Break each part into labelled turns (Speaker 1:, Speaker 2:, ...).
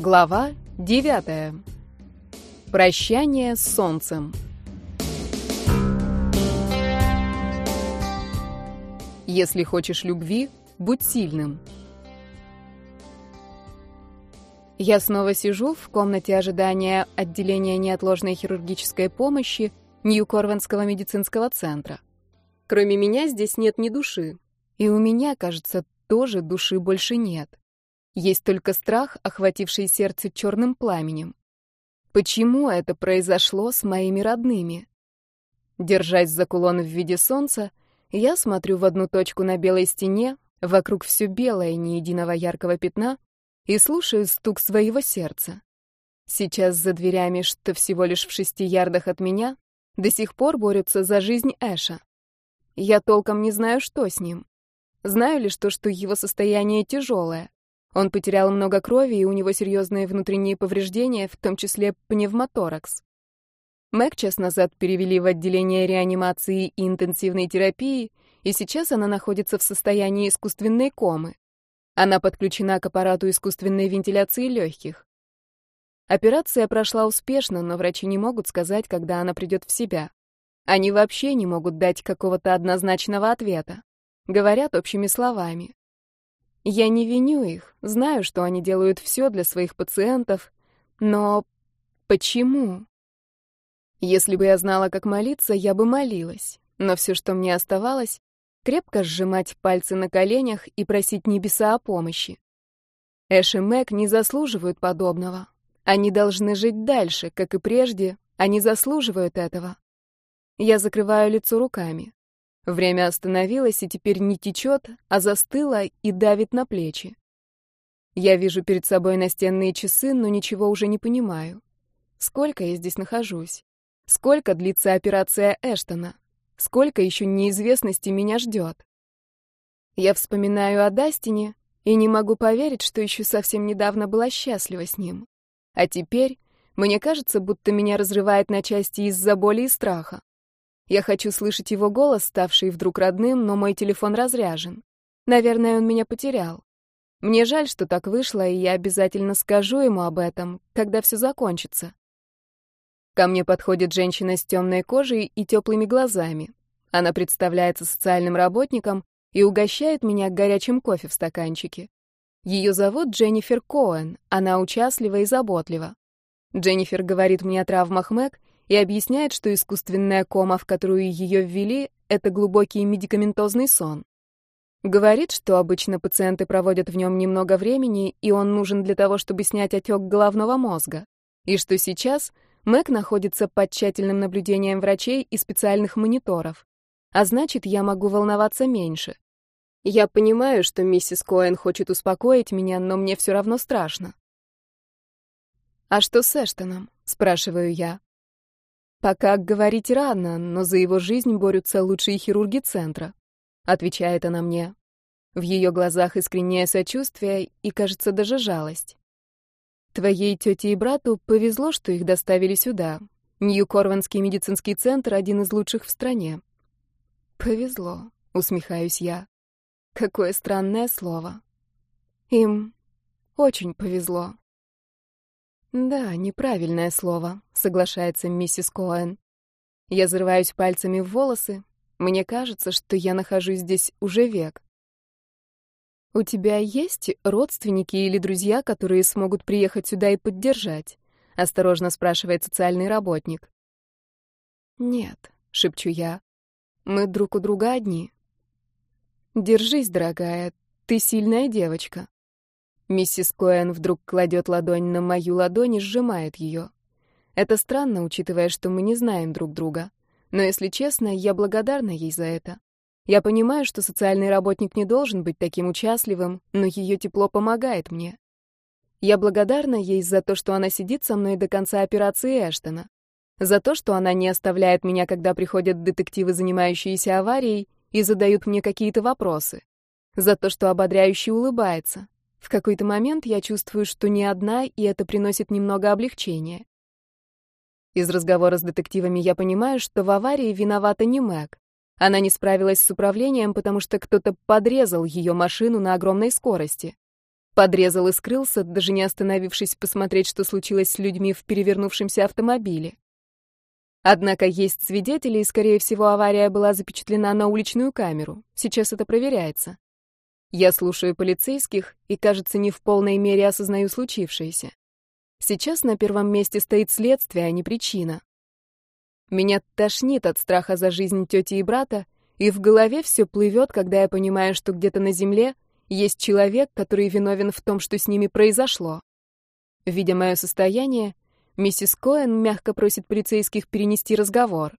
Speaker 1: Глава 9. Прощание с солнцем. Если хочешь любви, будь сильным. Я снова сижу в комнате ожидания отделения неотложной хирургической помощи Нью-Корвенского медицинского центра. Кроме меня здесь нет ни души. И у меня, кажется, тоже души больше нет. Есть только страх, охвативший сердце черным пламенем. Почему это произошло с моими родными? Держась за кулон в виде солнца, я смотрю в одну точку на белой стене, вокруг все белое, ни единого яркого пятна, и слушаю стук своего сердца. Сейчас за дверями, что всего лишь в шести ярдах от меня, до сих пор борются за жизнь Эша. Я толком не знаю, что с ним. Знаю лишь то, что его состояние тяжелое. Он потерял много крови, и у него серьезные внутренние повреждения, в том числе пневмоторакс. Мэг час назад перевели в отделение реанимации и интенсивной терапии, и сейчас она находится в состоянии искусственной комы. Она подключена к аппарату искусственной вентиляции легких. Операция прошла успешно, но врачи не могут сказать, когда она придет в себя. Они вообще не могут дать какого-то однозначного ответа. Говорят общими словами. Я не виню их, знаю, что они делают все для своих пациентов, но почему? Если бы я знала, как молиться, я бы молилась, но все, что мне оставалось, крепко сжимать пальцы на коленях и просить небеса о помощи. Эш и Мэг не заслуживают подобного. Они должны жить дальше, как и прежде, они заслуживают этого. Я закрываю лицо руками. Время остановилось и теперь не течет, а застыло и давит на плечи. Я вижу перед собой настенные часы, но ничего уже не понимаю. Сколько я здесь нахожусь? Сколько длится операция Эштона? Сколько еще неизвестности меня ждет? Я вспоминаю о Дастине и не могу поверить, что еще совсем недавно была счастлива с ним. А теперь мне кажется, будто меня разрывает на части из-за боли и страха. Я хочу слышать его голос, ставший вдруг родным, но мой телефон разряжен. Наверное, он меня потерял. Мне жаль, что так вышло, и я обязательно скажу ему об этом, когда все закончится. Ко мне подходит женщина с темной кожей и теплыми глазами. Она представляется социальным работником и угощает меня горячим кофе в стаканчике. Ее зовут Дженнифер Коэн, она участлива и заботлива. Дженнифер говорит мне о травмах Мэг и объясняет, что искусственная кома, в которую ее ввели, это глубокий медикаментозный сон. Говорит, что обычно пациенты проводят в нем немного времени, и он нужен для того, чтобы снять отек головного мозга. И что сейчас Мэг находится под тщательным наблюдением врачей и специальных мониторов. А значит, я могу волноваться меньше. Я понимаю, что миссис Коэн хочет успокоить меня, но мне все равно страшно. «А что с Эштоном?» — спрашиваю я. «Пока говорить рано, но за его жизнь борются лучшие хирурги центра», — отвечает она мне. В ее глазах искреннее сочувствие и, кажется, даже жалость. «Твоей тете и брату повезло, что их доставили сюда. Нью-Корванский медицинский центр — один из лучших в стране». «Повезло», — усмехаюсь я. Какое странное слово. Им очень повезло. «Да, неправильное слово», — соглашается миссис Коэн. Я зарываюсь пальцами в волосы. Мне кажется, что я нахожусь здесь уже век. «У тебя есть родственники или друзья, которые смогут приехать сюда и поддержать?» — осторожно спрашивает социальный работник. «Нет», — шепчу я. «Мы друг у друга одни». «Держись, дорогая, ты сильная девочка». Миссис Коэн вдруг кладет ладонь на мою ладонь и сжимает ее. Это странно, учитывая, что мы не знаем друг друга. Но, если честно, я благодарна ей за это. Я понимаю, что социальный работник не должен быть таким участливым, но ее тепло помогает мне. Я благодарна ей за то, что она сидит со мной до конца операции Эштона. За то, что она не оставляет меня, когда приходят детективы, занимающиеся аварией, и задают мне какие-то вопросы. За то, что ободряюще улыбается. В какой-то момент я чувствую, что не одна, и это приносит немного облегчения. Из разговора с детективами я понимаю, что в аварии виновата не Мэг. Она не справилась с управлением, потому что кто-то подрезал ее машину на огромной скорости. Подрезал и скрылся, даже не остановившись посмотреть, что случилось с людьми в перевернувшемся автомобиле. Однако есть свидетели, и, скорее всего, авария была запечатлена на уличную камеру. Сейчас это проверяется. Я слушаю полицейских и, кажется, не в полной мере осознаю случившееся. Сейчас на первом месте стоит следствие, а не причина. Меня тошнит от страха за жизнь тети и брата, и в голове все плывет, когда я понимаю, что где-то на земле есть человек, который виновен в том, что с ними произошло. Видя мое состояние, миссис Коэн мягко просит полицейских перенести разговор.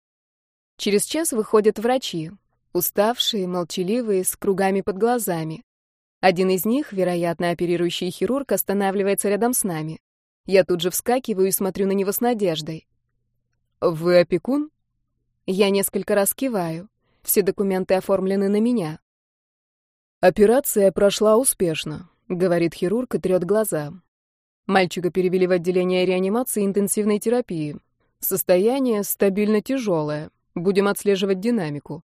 Speaker 1: Через час выходят врачи, уставшие, молчаливые, с кругами под глазами. Один из них, вероятно, оперирующий хирург, останавливается рядом с нами. Я тут же вскакиваю и смотрю на него с надеждой. «Вы опекун?» Я несколько раз киваю. Все документы оформлены на меня. «Операция прошла успешно», — говорит хирург и трет глаза. Мальчика перевели в отделение реанимации и интенсивной терапии. Состояние стабильно тяжелое. Будем отслеживать динамику.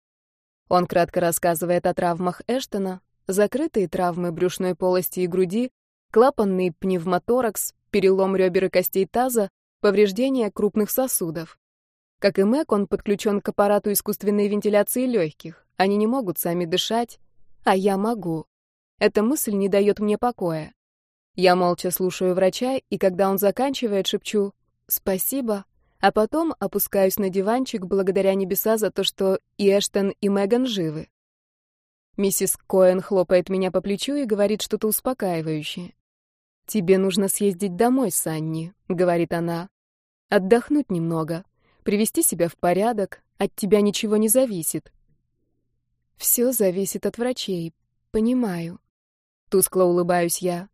Speaker 1: Он кратко рассказывает о травмах Эштона, закрытые травмы брюшной полости и груди, клапанный пневмоторакс, перелом ребер и костей таза, повреждения крупных сосудов. Как и Мэг, он подключен к аппарату искусственной вентиляции легких. Они не могут сами дышать, а я могу. Эта мысль не дает мне покоя. Я молча слушаю врача, и когда он заканчивает, шепчу «спасибо», а потом опускаюсь на диванчик благодаря небеса за то, что и Эштон, и Меган живы. Миссис Коэн хлопает меня по плечу и говорит что-то успокаивающее. «Тебе нужно съездить домой, Санни», — говорит она. «Отдохнуть немного, привести себя в порядок, от тебя ничего не зависит. Все зависит от врачей. Понимаю. Тускло улыбаюсь я.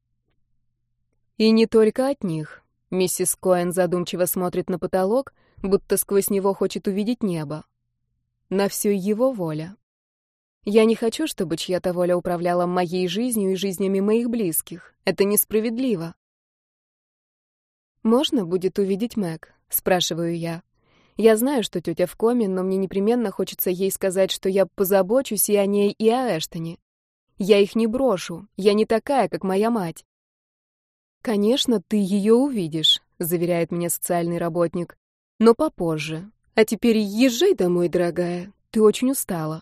Speaker 1: И не только от них. Миссис Коэн задумчиво смотрит на потолок, будто сквозь него хочет увидеть небо. На все его воля. Я не хочу, чтобы чья-то воля управляла моей жизнью и жизнями моих близких. Это несправедливо. «Можно будет увидеть Мэг?» — спрашиваю я. Я знаю, что тетя в коме, но мне непременно хочется ей сказать, что я позабочусь и о ней, и о Эштоне. Я их не брошу, я не такая, как моя мать. «Конечно, ты ее увидишь», — заверяет меня социальный работник. «Но попозже. А теперь езжай домой, дорогая. Ты очень устала».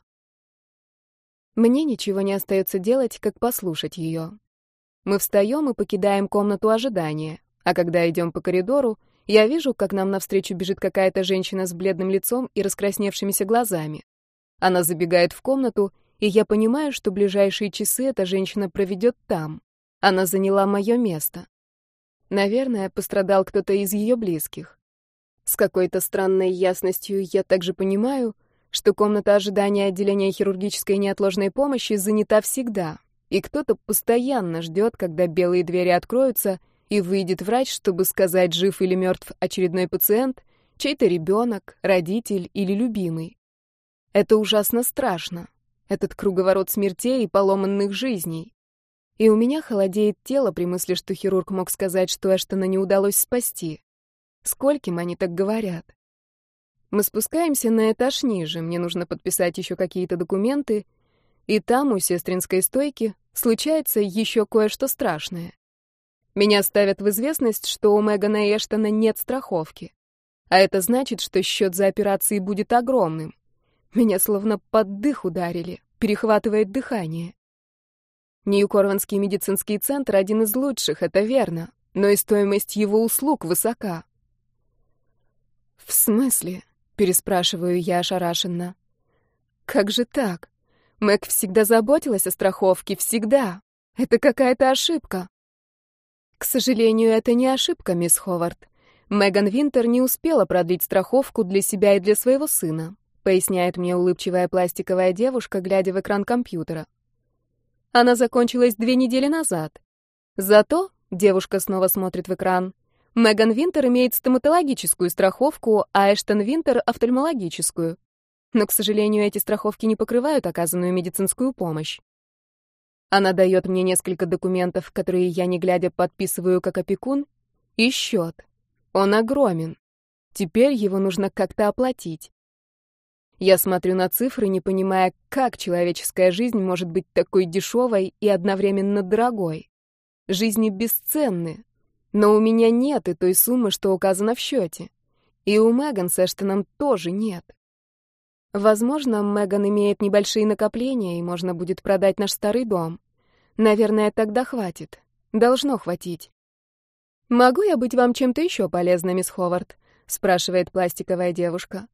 Speaker 1: Мне ничего не остается делать, как послушать ее. Мы встаем и покидаем комнату ожидания, а когда идем по коридору, я вижу, как нам навстречу бежит какая-то женщина с бледным лицом и раскрасневшимися глазами. Она забегает в комнату, и я понимаю, что ближайшие часы эта женщина проведет там. Она заняла мое место. Наверное, пострадал кто-то из ее близких. С какой-то странной ясностью я также понимаю, что комната ожидания отделения хирургической неотложной помощи занята всегда, и кто-то постоянно ждет, когда белые двери откроются — и выйдет врач, чтобы сказать, жив или мертв очередной пациент, чей-то ребенок, родитель или любимый. Это ужасно страшно. Этот круговорот смертей и поломанных жизней. И у меня холодеет тело при мысли, что хирург мог сказать, что Эштона не удалось спасти. Скольким они так говорят? Мы спускаемся на этаж ниже, мне нужно подписать еще какие-то документы, и там, у сестринской стойки, случается еще кое-что страшное. Меня ставят в известность, что у Мегана и Эштона нет страховки. А это значит, что счет за операции будет огромным. Меня словно под дых ударили, перехватывает дыхание. Нью-Корванский медицинский центр один из лучших, это верно, но и стоимость его услуг высока. «В смысле?» — переспрашиваю я ошарашенно. «Как же так? Мэг всегда заботилась о страховке, всегда. Это какая-то ошибка». К сожалению, это не ошибка, мисс Ховард. Меган Винтер не успела продлить страховку для себя и для своего сына, поясняет мне улыбчивая пластиковая девушка, глядя в экран компьютера. Она закончилась две недели назад. Зато, девушка снова смотрит в экран, Меган Винтер имеет стоматологическую страховку, а Эштон Винтер — офтальмологическую. Но, к сожалению, эти страховки не покрывают оказанную медицинскую помощь. Она дает мне несколько документов, которые я, не глядя, подписываю как опекун, и счет. Он огромен. Теперь его нужно как-то оплатить. Я смотрю на цифры, не понимая, как человеческая жизнь может быть такой дешевой и одновременно дорогой. жизни бесценны, но у меня нет и той суммы, что указано в счете. И у Меган с Эштоном тоже нет. Возможно, Меган имеет небольшие накопления, и можно будет продать наш старый дом. Наверное, тогда хватит. Должно хватить. «Могу я быть вам чем-то еще полезным, мисс Ховард?» — спрашивает пластиковая девушка.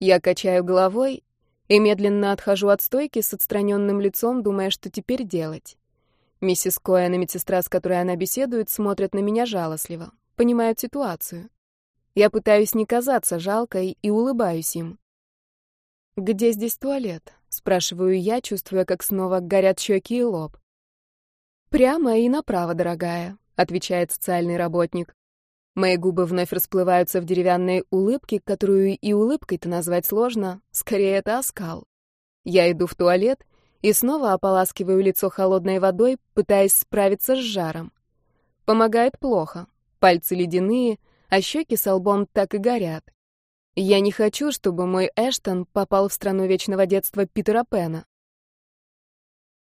Speaker 1: Я качаю головой и медленно отхожу от стойки с отстраненным лицом, думая, что теперь делать. Миссис Коэн и медсестра, с которой она беседует, смотрят на меня жалостливо, понимают ситуацию. Я пытаюсь не казаться жалкой и улыбаюсь им. «Где здесь туалет?» — спрашиваю я, чувствуя, как снова горят щеки и лоб. «Прямо и направо, дорогая», — отвечает социальный работник. Мои губы вновь расплываются в деревянной улыбке, которую и улыбкой-то назвать сложно, скорее это оскал. Я иду в туалет и снова ополаскиваю лицо холодной водой, пытаясь справиться с жаром. Помогает плохо. Пальцы ледяные, а щеки с лбом так и горят. Я не хочу, чтобы мой Эштон попал в страну вечного детства Питера Пена.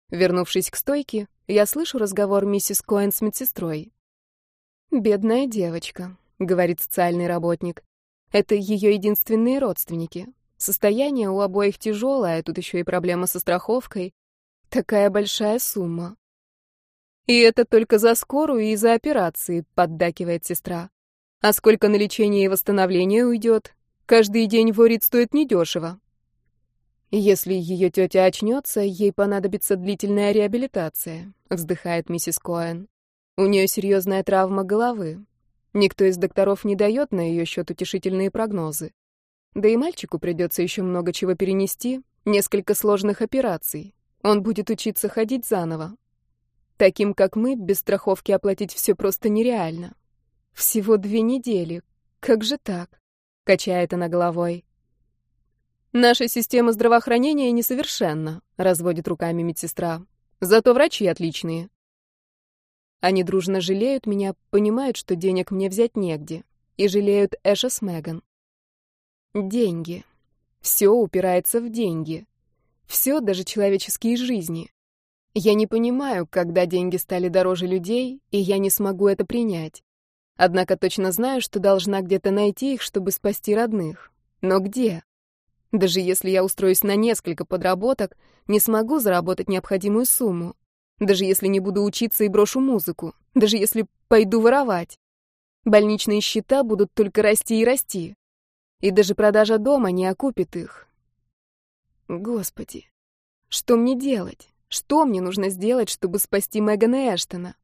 Speaker 1: Вернувшись к стойке, я слышу разговор миссис Коэн с медсестрой. «Бедная девочка», — говорит социальный работник. «Это ее единственные родственники. Состояние у обоих тяжелое, а тут еще и проблема со страховкой. Такая большая сумма». «И это только за скорую и за операции», — поддакивает сестра. «А сколько на лечение и восстановление уйдет? Каждый день ворит стоит недешево». «Если ее тетя очнется, ей понадобится длительная реабилитация», — вздыхает миссис Коэн. «У нее серьезная травма головы. Никто из докторов не дает на ее счет утешительные прогнозы. Да и мальчику придется еще много чего перенести, несколько сложных операций. Он будет учиться ходить заново. Таким, как мы, без страховки оплатить все просто нереально. Всего две недели. Как же так?» — качает она головой. «Наша система здравоохранения несовершенна», — разводит руками медсестра. «Зато врачи отличные». Они дружно жалеют меня, понимают, что денег мне взять негде, и жалеют Эша с Меган. Деньги. Все упирается в деньги. Все, даже человеческие жизни. Я не понимаю, когда деньги стали дороже людей, и я не смогу это принять. Однако точно знаю, что должна где-то найти их, чтобы спасти родных. Но где? Даже если я устроюсь на несколько подработок, не смогу заработать необходимую сумму. Даже если не буду учиться и брошу музыку. Даже если пойду воровать. Больничные счета будут только расти и расти. И даже продажа дома не окупит их. Господи, что мне делать? Что мне нужно сделать, чтобы спасти Мегана Эштона?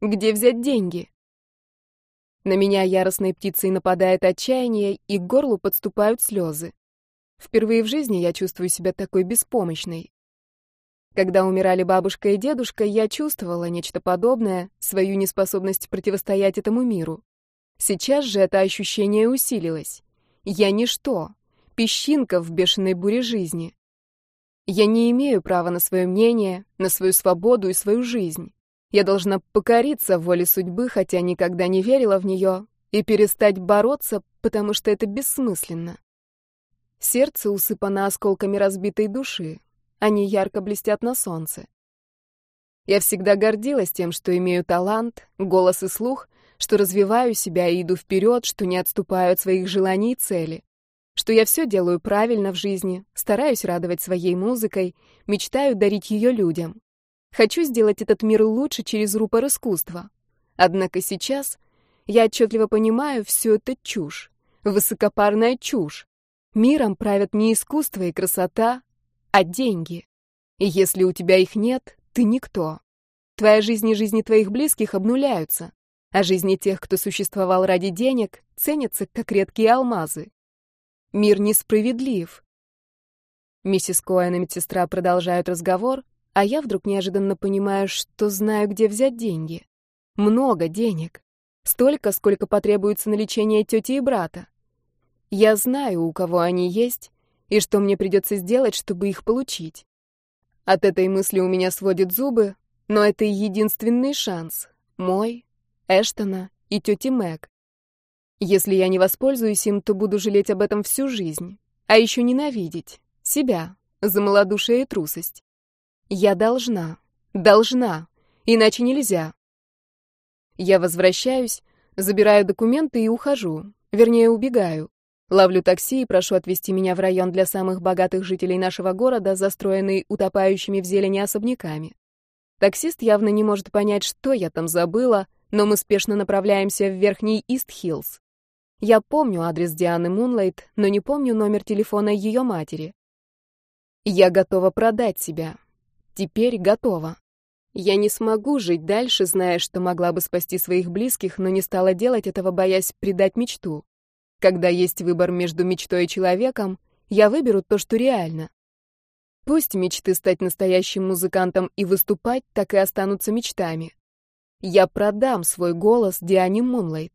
Speaker 1: Где взять деньги? На меня яростной птицей нападает отчаяние, и к горлу подступают слезы. Впервые в жизни я чувствую себя такой беспомощной. Когда умирали бабушка и дедушка, я чувствовала нечто подобное, свою неспособность противостоять этому миру. Сейчас же это ощущение усилилось. Я ничто, песчинка в бешеной буре жизни. Я не имею права на свое мнение, на свою свободу и свою жизнь. Я должна покориться воле судьбы, хотя никогда не верила в нее, и перестать бороться, потому что это бессмысленно. Сердце усыпано осколками разбитой души. Они ярко блестят на солнце. Я всегда гордилась тем, что имею талант, голос и слух, что развиваю себя и иду вперед, что не отступаю от своих желаний и цели, что я все делаю правильно в жизни, стараюсь радовать своей музыкой, мечтаю дарить ее людям. Хочу сделать этот мир лучше через рупор искусства. Однако сейчас я отчетливо понимаю, все это чушь, высокопарная чушь. Миром правят не искусство и красота, а деньги. И если у тебя их нет, ты никто. Твоя жизнь и жизни твоих близких обнуляются, а жизни тех, кто существовал ради денег, ценятся как редкие алмазы. Мир несправедлив. Миссис Коэн и медсестра продолжают разговор, а я вдруг неожиданно понимаю, что знаю, где взять деньги. Много денег. Столько, сколько потребуется на лечение тети и брата. Я знаю, у кого они есть, и что мне придется сделать, чтобы их получить. От этой мысли у меня сводит зубы, но это единственный шанс. Мой, Эштона и тети Мэг. Если я не воспользуюсь им, то буду жалеть об этом всю жизнь. А еще ненавидеть. Себя. За малодушие и трусость. Я должна. Должна. Иначе нельзя. Я возвращаюсь, забираю документы и ухожу. Вернее, убегаю. Ловлю такси и прошу отвезти меня в район для самых богатых жителей нашего города, застроенный утопающими в зелени особняками. Таксист явно не может понять, что я там забыла, но мы спешно направляемся в верхний Ист-Хиллз. Я помню адрес Дианы Мунлайт, но не помню номер телефона ее матери. Я готова продать себя. Теперь готова. Я не смогу жить дальше, зная, что могла бы спасти своих близких, но не стала делать этого, боясь предать мечту. Когда есть выбор между мечтой и человеком, я выберу то, что реально. Пусть мечты стать настоящим музыкантом и выступать так и останутся мечтами. Я продам свой голос Диане Мунлайт.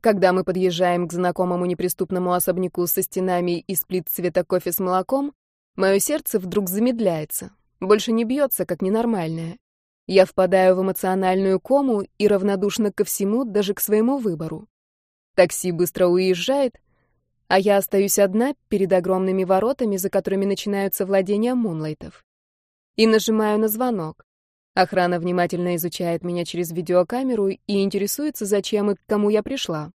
Speaker 1: Когда мы подъезжаем к знакомому неприступному особняку со стенами из плит цвета кофе с молоком, мое сердце вдруг замедляется, больше не бьется, как ненормальное. Я впадаю в эмоциональную кому и равнодушна ко всему, даже к своему выбору. Такси быстро уезжает, а я остаюсь одна перед огромными воротами, за которыми начинаются владения Мунлайтов. И нажимаю на звонок. Охрана внимательно изучает меня через видеокамеру и интересуется, зачем и к кому я пришла.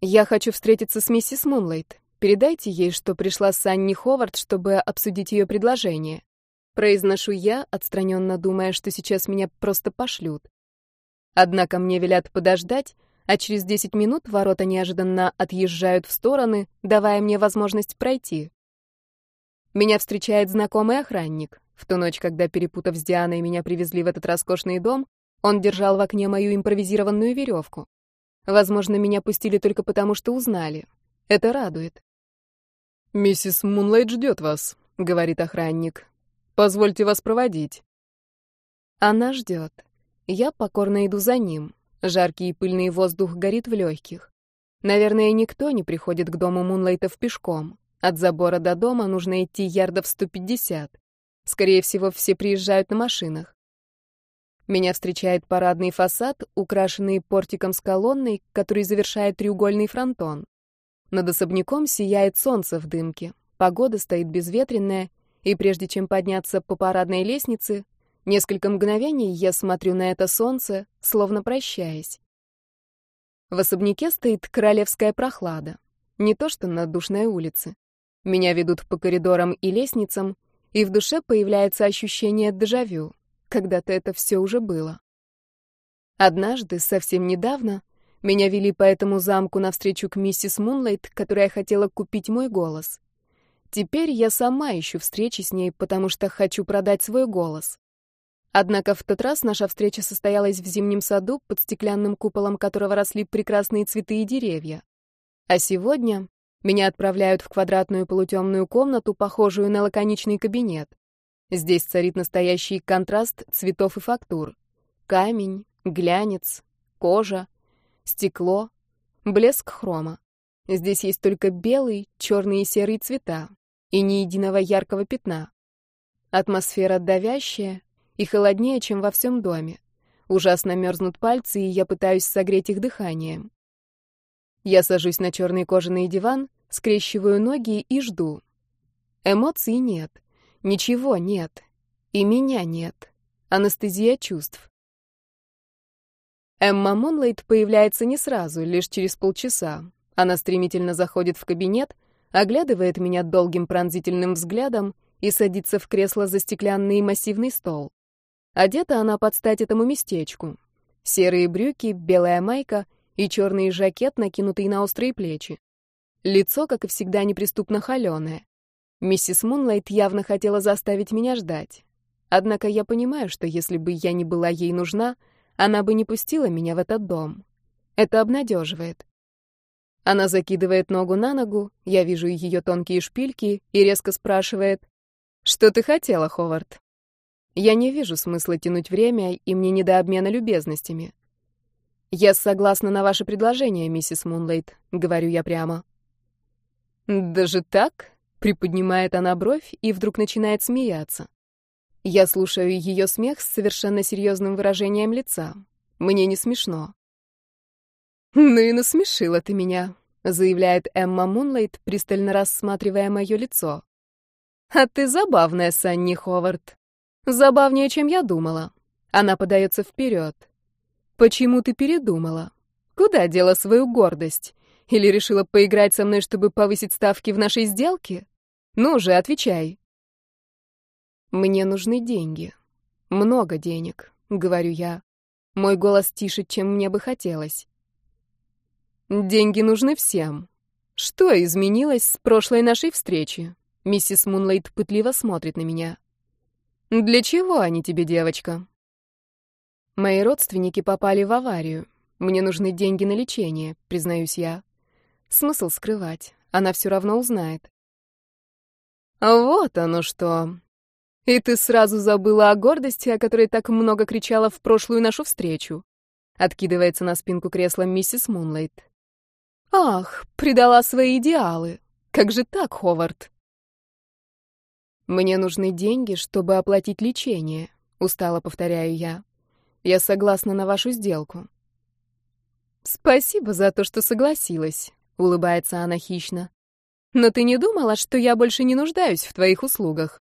Speaker 1: «Я хочу встретиться с миссис Мунлайт. Передайте ей, что пришла Санни Ховард, чтобы обсудить ее предложение». Произношу я, отстраненно думая, что сейчас меня просто пошлют. Однако мне велят подождать, а через 10 минут ворота неожиданно отъезжают в стороны, давая мне возможность пройти. Меня встречает знакомый охранник. В ту ночь, когда, перепутав с Дианой, меня привезли в этот роскошный дом, он держал в окне мою импровизированную веревку. Возможно, меня пустили только потому, что узнали. Это радует.
Speaker 2: «Миссис Мунлайт ждет вас», — говорит охранник. «Позвольте вас проводить».
Speaker 1: Она ждет. Я покорно иду за ним. Жаркий и пыльный воздух горит в легких. Наверное, никто не приходит к дому Мунлайтов пешком. От забора до дома нужно идти ярдов 150. Скорее всего, все приезжают на машинах. Меня встречает парадный фасад, украшенный портиком с колонной, который завершает треугольный фронтон. Над особняком сияет солнце в дымке. Погода стоит безветренная, и прежде чем подняться по парадной лестнице, несколько мгновений я смотрю на это солнце, словно прощаясь. В особняке стоит королевская прохлада. Не то что на душной улице. Меня ведут по коридорам и лестницам, и в душе появляется ощущение дежавю. Когда-то это все уже было. Однажды, совсем недавно, меня вели по этому замку навстречу к миссис Мунлайт, которая хотела купить мой голос. Теперь я сама ищу встречи с ней, потому что хочу продать свой голос. Однако в тот раз наша встреча состоялась в зимнем саду, под стеклянным куполом которого росли прекрасные цветы и деревья. А сегодня меня отправляют в квадратную полутемную комнату, похожую на лаконичный кабинет. Здесь царит настоящий контраст цветов и фактур. Камень, глянец, кожа, стекло, блеск хрома. Здесь есть только белый, черный и серый цвета, и ни единого яркого пятна. Атмосфера давящая и холоднее, чем во всем доме. Ужасно мерзнут пальцы, и я пытаюсь согреть их дыханием. Я сажусь на черный кожаный диван, скрещиваю ноги и жду. Эмоций нет. Ничего нет. И меня нет. Анестезия чувств. Эмма Мунлайт появляется не сразу, лишь через полчаса. Она стремительно заходит в кабинет, оглядывает меня долгим пронзительным взглядом и садится в кресло за стеклянный массивный стол. Одета она под стать этому местечку. Серые брюки, белая майка и черный жакет, накинутый на острые плечи. Лицо, как и всегда, неприступно холеное. Миссис Мунлайт явно хотела заставить меня ждать. Однако я понимаю, что если бы я не была ей нужна, она бы не пустила меня в этот дом. Это обнадеживает. Она закидывает ногу на ногу, я вижу ее тонкие шпильки и резко спрашивает, «Что ты хотела, Ховард?» Я не вижу смысла тянуть время, и мне не до обмена любезностями. «Я согласна на ваше предложение, миссис Мунлайт», — говорю я прямо. «Даже так?» Приподнимает она бровь и вдруг начинает смеяться. Я слушаю ее смех с совершенно серьезным выражением лица. Мне не смешно. «Ну и насмешила ты меня», — заявляет Эмма Мунлайт, пристально рассматривая мое лицо. «А ты забавная, Санни Ховард. Забавнее, чем я думала. Она подается вперед. Почему ты передумала? Куда дела свою гордость? Или решила поиграть со мной, чтобы повысить ставки в нашей сделке? Ну же, отвечай. Мне нужны деньги. Много денег, говорю я. Мой голос тише, чем мне бы хотелось. Деньги нужны всем. Что изменилось с прошлой нашей встречи? Миссис Мунлайт пытливо смотрит на меня. Для чего они тебе, девочка? Мои родственники попали в аварию. Мне нужны деньги на лечение, признаюсь я. Смысл скрывать, она все равно узнает. Вот оно что. И ты сразу забыла о гордости, о которой так много кричала в прошлую нашу встречу. Откидывается на спинку кресла миссис Мунлайт. Ах, предала свои идеалы. Как же так, Ховард? Мне нужны деньги, чтобы оплатить лечение, устало повторяю я. Я согласна на вашу сделку. «Спасибо за то, что согласилась», — улыбается она хищно. «Но ты не думала, что я больше не нуждаюсь в твоих услугах?»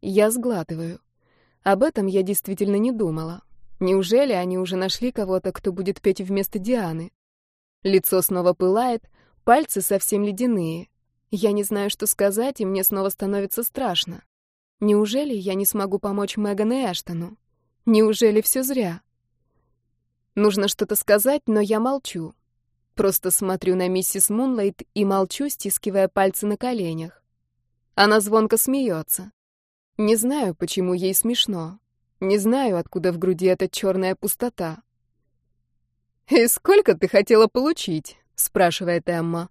Speaker 1: Я сглатываю. Об этом я действительно не думала. Неужели они уже нашли кого-то, кто будет петь вместо Дианы? Лицо снова пылает, пальцы совсем ледяные. Я не знаю, что сказать, и мне снова становится страшно. Неужели я не смогу помочь Меган и Эштону? Неужели все зря? Нужно что-то сказать, но я молчу. Просто смотрю на миссис Мунлайт и молчу, стискивая пальцы на коленях. Она звонко смеется. Не знаю, почему ей смешно. Не знаю, откуда в груди эта черная пустота. «И сколько ты хотела получить?» — спрашивает Эмма.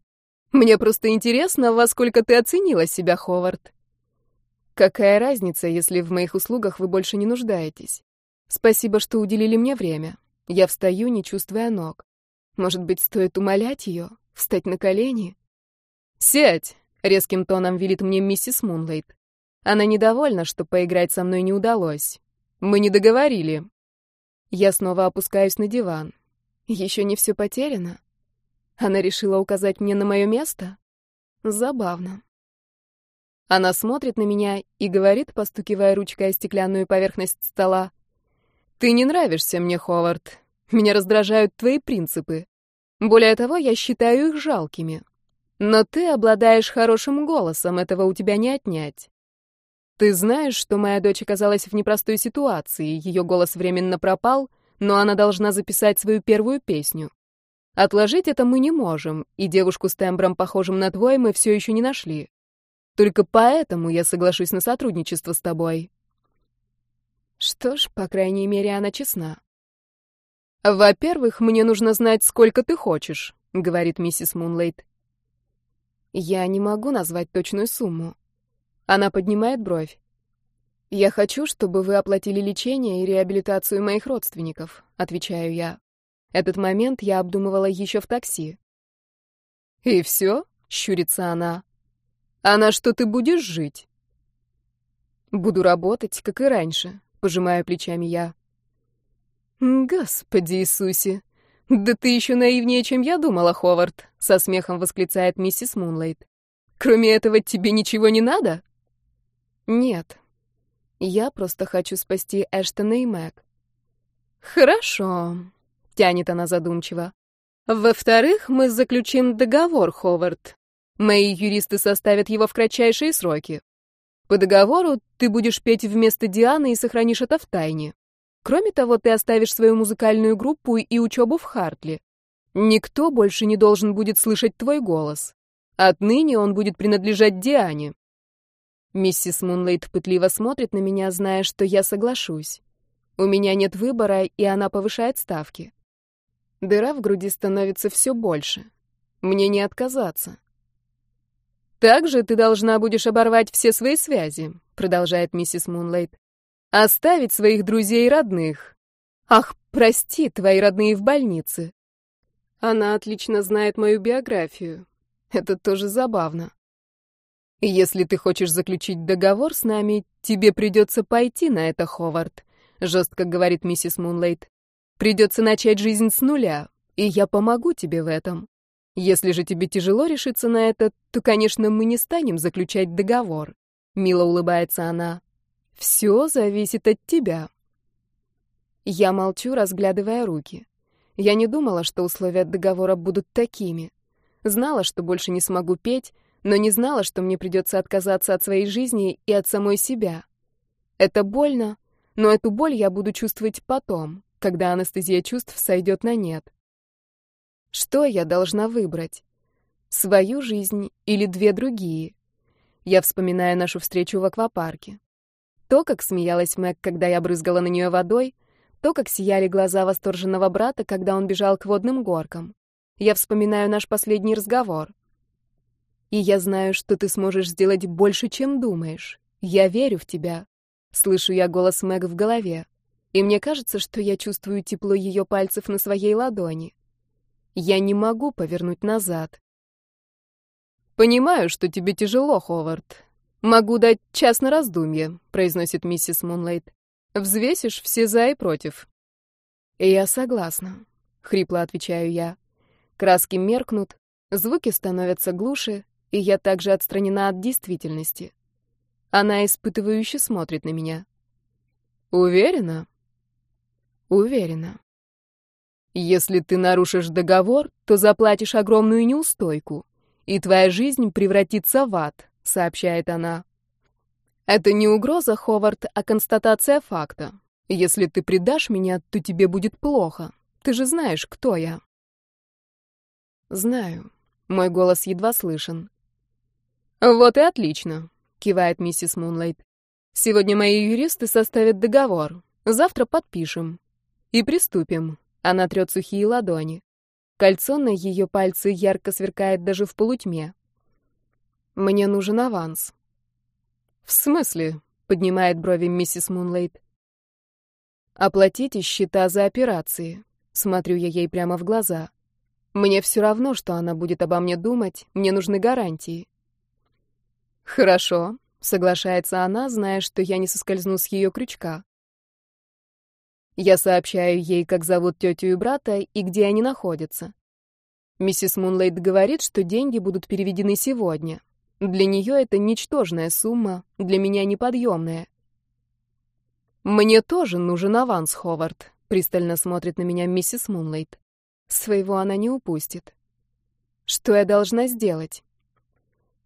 Speaker 1: «Мне просто интересно, во сколько ты оценила себя, Ховард». «Какая разница, если в моих услугах вы больше не нуждаетесь? Спасибо, что уделили мне время. Я встаю, не чувствуя ног. Может быть, стоит умолять ее? Встать на колени? «Сядь!» — резким тоном велит мне миссис Мунлайт. Она недовольна, что поиграть со мной не удалось. Мы не договорили. Я снова опускаюсь на диван. Еще не все потеряно. Она решила указать мне на мое место? Забавно. Она смотрит на меня и говорит, постукивая ручкой о стеклянную поверхность стола. «Ты не нравишься мне, Ховард. Меня раздражают твои принципы. Более того, я считаю их жалкими. Но ты обладаешь хорошим голосом, этого у тебя не отнять. Ты знаешь, что моя дочь оказалась в непростой ситуации, ее голос временно пропал, но она должна записать свою первую песню. Отложить это мы не можем, и девушку с тембром, похожим на твой, мы все еще не нашли. Только поэтому я соглашусь на сотрудничество с тобой. Что ж, по крайней мере, она честна. «Во-первых, мне нужно знать, сколько ты хочешь», — говорит миссис Мунлейт. «Я не могу назвать точную сумму». Она поднимает бровь. «Я хочу, чтобы вы оплатили лечение и реабилитацию моих родственников», — отвечаю я. Этот момент я обдумывала еще в такси. «И все?» — щурится она. «А на что ты будешь жить?» «Буду работать, как и раньше», пожимаю плечами я. Господи Иисусе! Да ты еще наивнее, чем я думала, Ховард, со смехом восклицает миссис Мунлайт. Кроме этого, тебе ничего не надо? Нет. Я просто хочу спасти Эштона и Мэг. Хорошо, тянет она задумчиво. Во-вторых, мы заключим договор, Ховард. Мои юристы составят его в кратчайшие сроки. По договору ты будешь петь вместо Дианы и сохранишь это в тайне. Кроме того, ты оставишь свою музыкальную группу и учебу в Хартли. Никто больше не должен будет слышать твой голос. Отныне он будет принадлежать Диане. Миссис Мунлейт пытливо смотрит на меня, зная, что я соглашусь. У меня нет выбора, и она повышает ставки. Дыра в груди становится все больше. Мне не отказаться. «Также ты должна будешь оборвать все свои связи», — продолжает миссис Мунлайт. «Оставить своих друзей и родных. Ах, прости, твои родные в больнице». Она отлично знает мою биографию. Это тоже забавно. «Если ты хочешь заключить договор с нами, тебе придется пойти на это, Ховард», — жестко говорит миссис Мунлайт. «Придется начать жизнь с нуля, и я помогу тебе в этом. Если же тебе тяжело решиться на это, то, конечно, мы не станем заключать договор. Мило улыбается она. Все зависит от тебя. Я молчу, разглядывая руки. Я не думала, что условия договора будут такими. Знала, что больше не смогу петь, но не знала, что мне придется отказаться от своей жизни и от самой себя. Это больно, но эту боль я буду чувствовать потом, когда анестезия чувств сойдет на нет. Что я должна выбрать? Свою жизнь или две другие? Я вспоминаю нашу встречу в аквапарке. То, как смеялась Мэг, когда я брызгала на нее водой, то, как сияли глаза восторженного брата, когда он бежал к водным горкам. Я вспоминаю наш последний разговор. И я знаю, что ты сможешь сделать больше, чем думаешь. Я верю в тебя. Слышу я голос Мэг в голове. И мне кажется, что я чувствую тепло ее пальцев на своей ладони. Я не могу повернуть назад.
Speaker 2: «Понимаю, что тебе тяжело, Ховард. Могу дать час на раздумье», — произносит миссис Мунлайт. «Взвесишь все за и против».
Speaker 1: «Я согласна», — хрипло отвечаю я. Краски меркнут, звуки становятся глуше, и я также отстранена от действительности. Она испытывающе смотрит на меня.
Speaker 2: Уверена?
Speaker 1: Уверена.
Speaker 2: Если ты нарушишь договор, то заплатишь огромную неустойку, и твоя жизнь превратится в ад, сообщает она. Это не угроза, Ховард, а констатация факта. Если ты предашь меня, то тебе будет плохо. Ты же знаешь, кто я.
Speaker 1: Знаю. Мой голос едва слышен.
Speaker 2: Вот и отлично кивает миссис Мунлайт. Сегодня мои юристы составят договор. Завтра подпишем. И приступим. Она трет сухие ладони. Кольцо на ее пальце ярко сверкает даже в полутьме.
Speaker 1: Мне нужен аванс.
Speaker 2: В смысле? Поднимает брови миссис Мунлайт.
Speaker 1: Оплатите счета за операции. Смотрю я ей прямо в глаза. Мне все равно, что она будет обо мне думать, мне нужны гарантии.
Speaker 2: «Хорошо», — соглашается она, зная, что я не соскользну с ее крючка. Я сообщаю ей, как зовут тетю и брата и где они находятся. Миссис Мунлейт говорит, что деньги будут переведены сегодня. Для нее это ничтожная сумма, для меня неподъемная. «Мне тоже нужен аванс, Ховард», — пристально смотрит на меня миссис Мунлейт.
Speaker 1: Своего она не упустит. Что я должна сделать?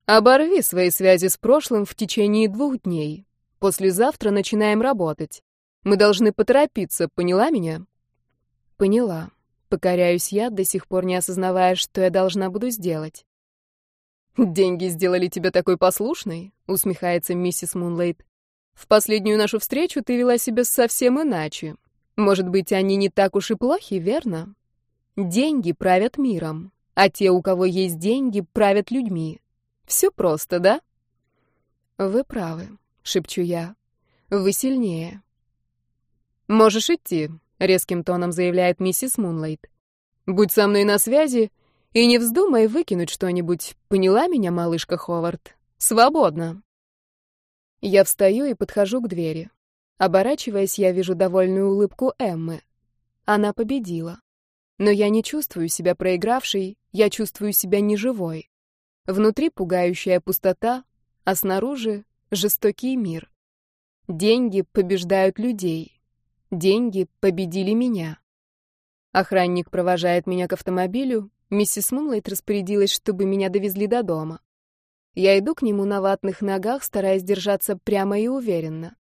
Speaker 2: Оборви свои связи с прошлым в течение двух дней. Послезавтра начинаем работать. Мы должны поторопиться, поняла меня?
Speaker 1: Поняла. Покоряюсь я, до сих пор не осознавая, что я должна буду сделать.
Speaker 2: Деньги сделали тебя такой послушной, усмехается миссис Мунлейт. В последнюю нашу встречу ты вела себя совсем иначе. Может быть, они не так уж и плохи, верно? Деньги правят миром, а те, у кого есть деньги, правят людьми. Все просто, да?
Speaker 1: Вы правы, шепчу я. Вы сильнее.
Speaker 2: Можешь идти, резким тоном заявляет миссис Мунлайт. Будь со мной на связи и не вздумай выкинуть что-нибудь. Поняла меня, малышка Ховард? Свободно.
Speaker 1: Я встаю и подхожу к двери. Оборачиваясь, я вижу довольную улыбку Эммы. Она победила. Но я не чувствую себя проигравшей, я чувствую себя неживой. Внутри пугающая пустота, а снаружи жестокий мир. Деньги побеждают людей. Деньги победили меня. Охранник провожает меня к автомобилю. Миссис Мунлайт распорядилась, чтобы меня довезли до дома. Я иду к нему на ватных ногах, стараясь держаться прямо и уверенно.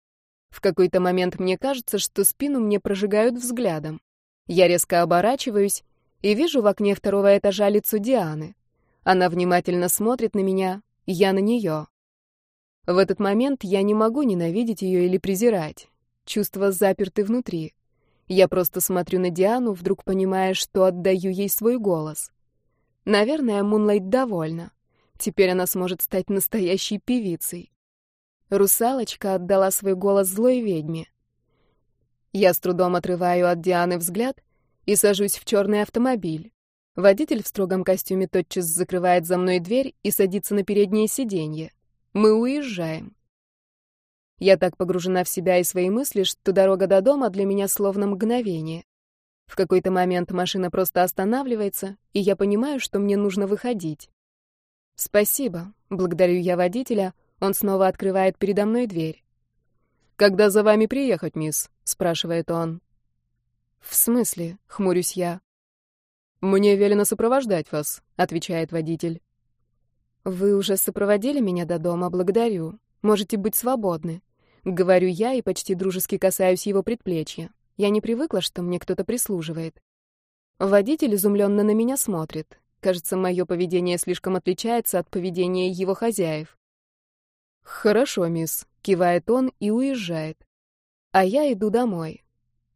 Speaker 1: В какой-то момент мне кажется, что спину мне прожигают взглядом. Я резко оборачиваюсь и вижу в окне второго этажа лицо Дианы. Она внимательно смотрит на меня, я на нее. В этот момент я не могу ненавидеть ее или презирать. Чувства заперты внутри. Я просто смотрю на Диану, вдруг понимая, что отдаю ей свой голос. Наверное, Мунлайт довольна. Теперь она сможет стать настоящей певицей. Русалочка отдала свой голос злой ведьме. Я с трудом отрываю от Дианы взгляд и сажусь в черный автомобиль. Водитель в строгом костюме тотчас закрывает за мной дверь и садится на переднее сиденье. Мы уезжаем. Я так погружена в себя и свои мысли, что дорога до дома для меня словно мгновение. В какой-то момент машина просто останавливается, и я понимаю, что мне нужно выходить. «Спасибо», — благодарю я водителя, он снова открывает передо мной дверь.
Speaker 2: «Когда за вами приехать, мисс?» — спрашивает он. В смысле? Хмурюсь я.
Speaker 3: Мне велено сопровождать вас, отвечает водитель.
Speaker 2: Вы уже сопроводили меня до дома, благодарю. Можете быть свободны. Говорю я и почти дружески касаюсь его предплечья. Я не привыкла, что мне кто-то прислуживает. Водитель изумленно на меня смотрит. Кажется, мое поведение слишком отличается от поведения его хозяев.
Speaker 3: «Хорошо, мисс», —
Speaker 2: кивает он и уезжает. А я иду домой.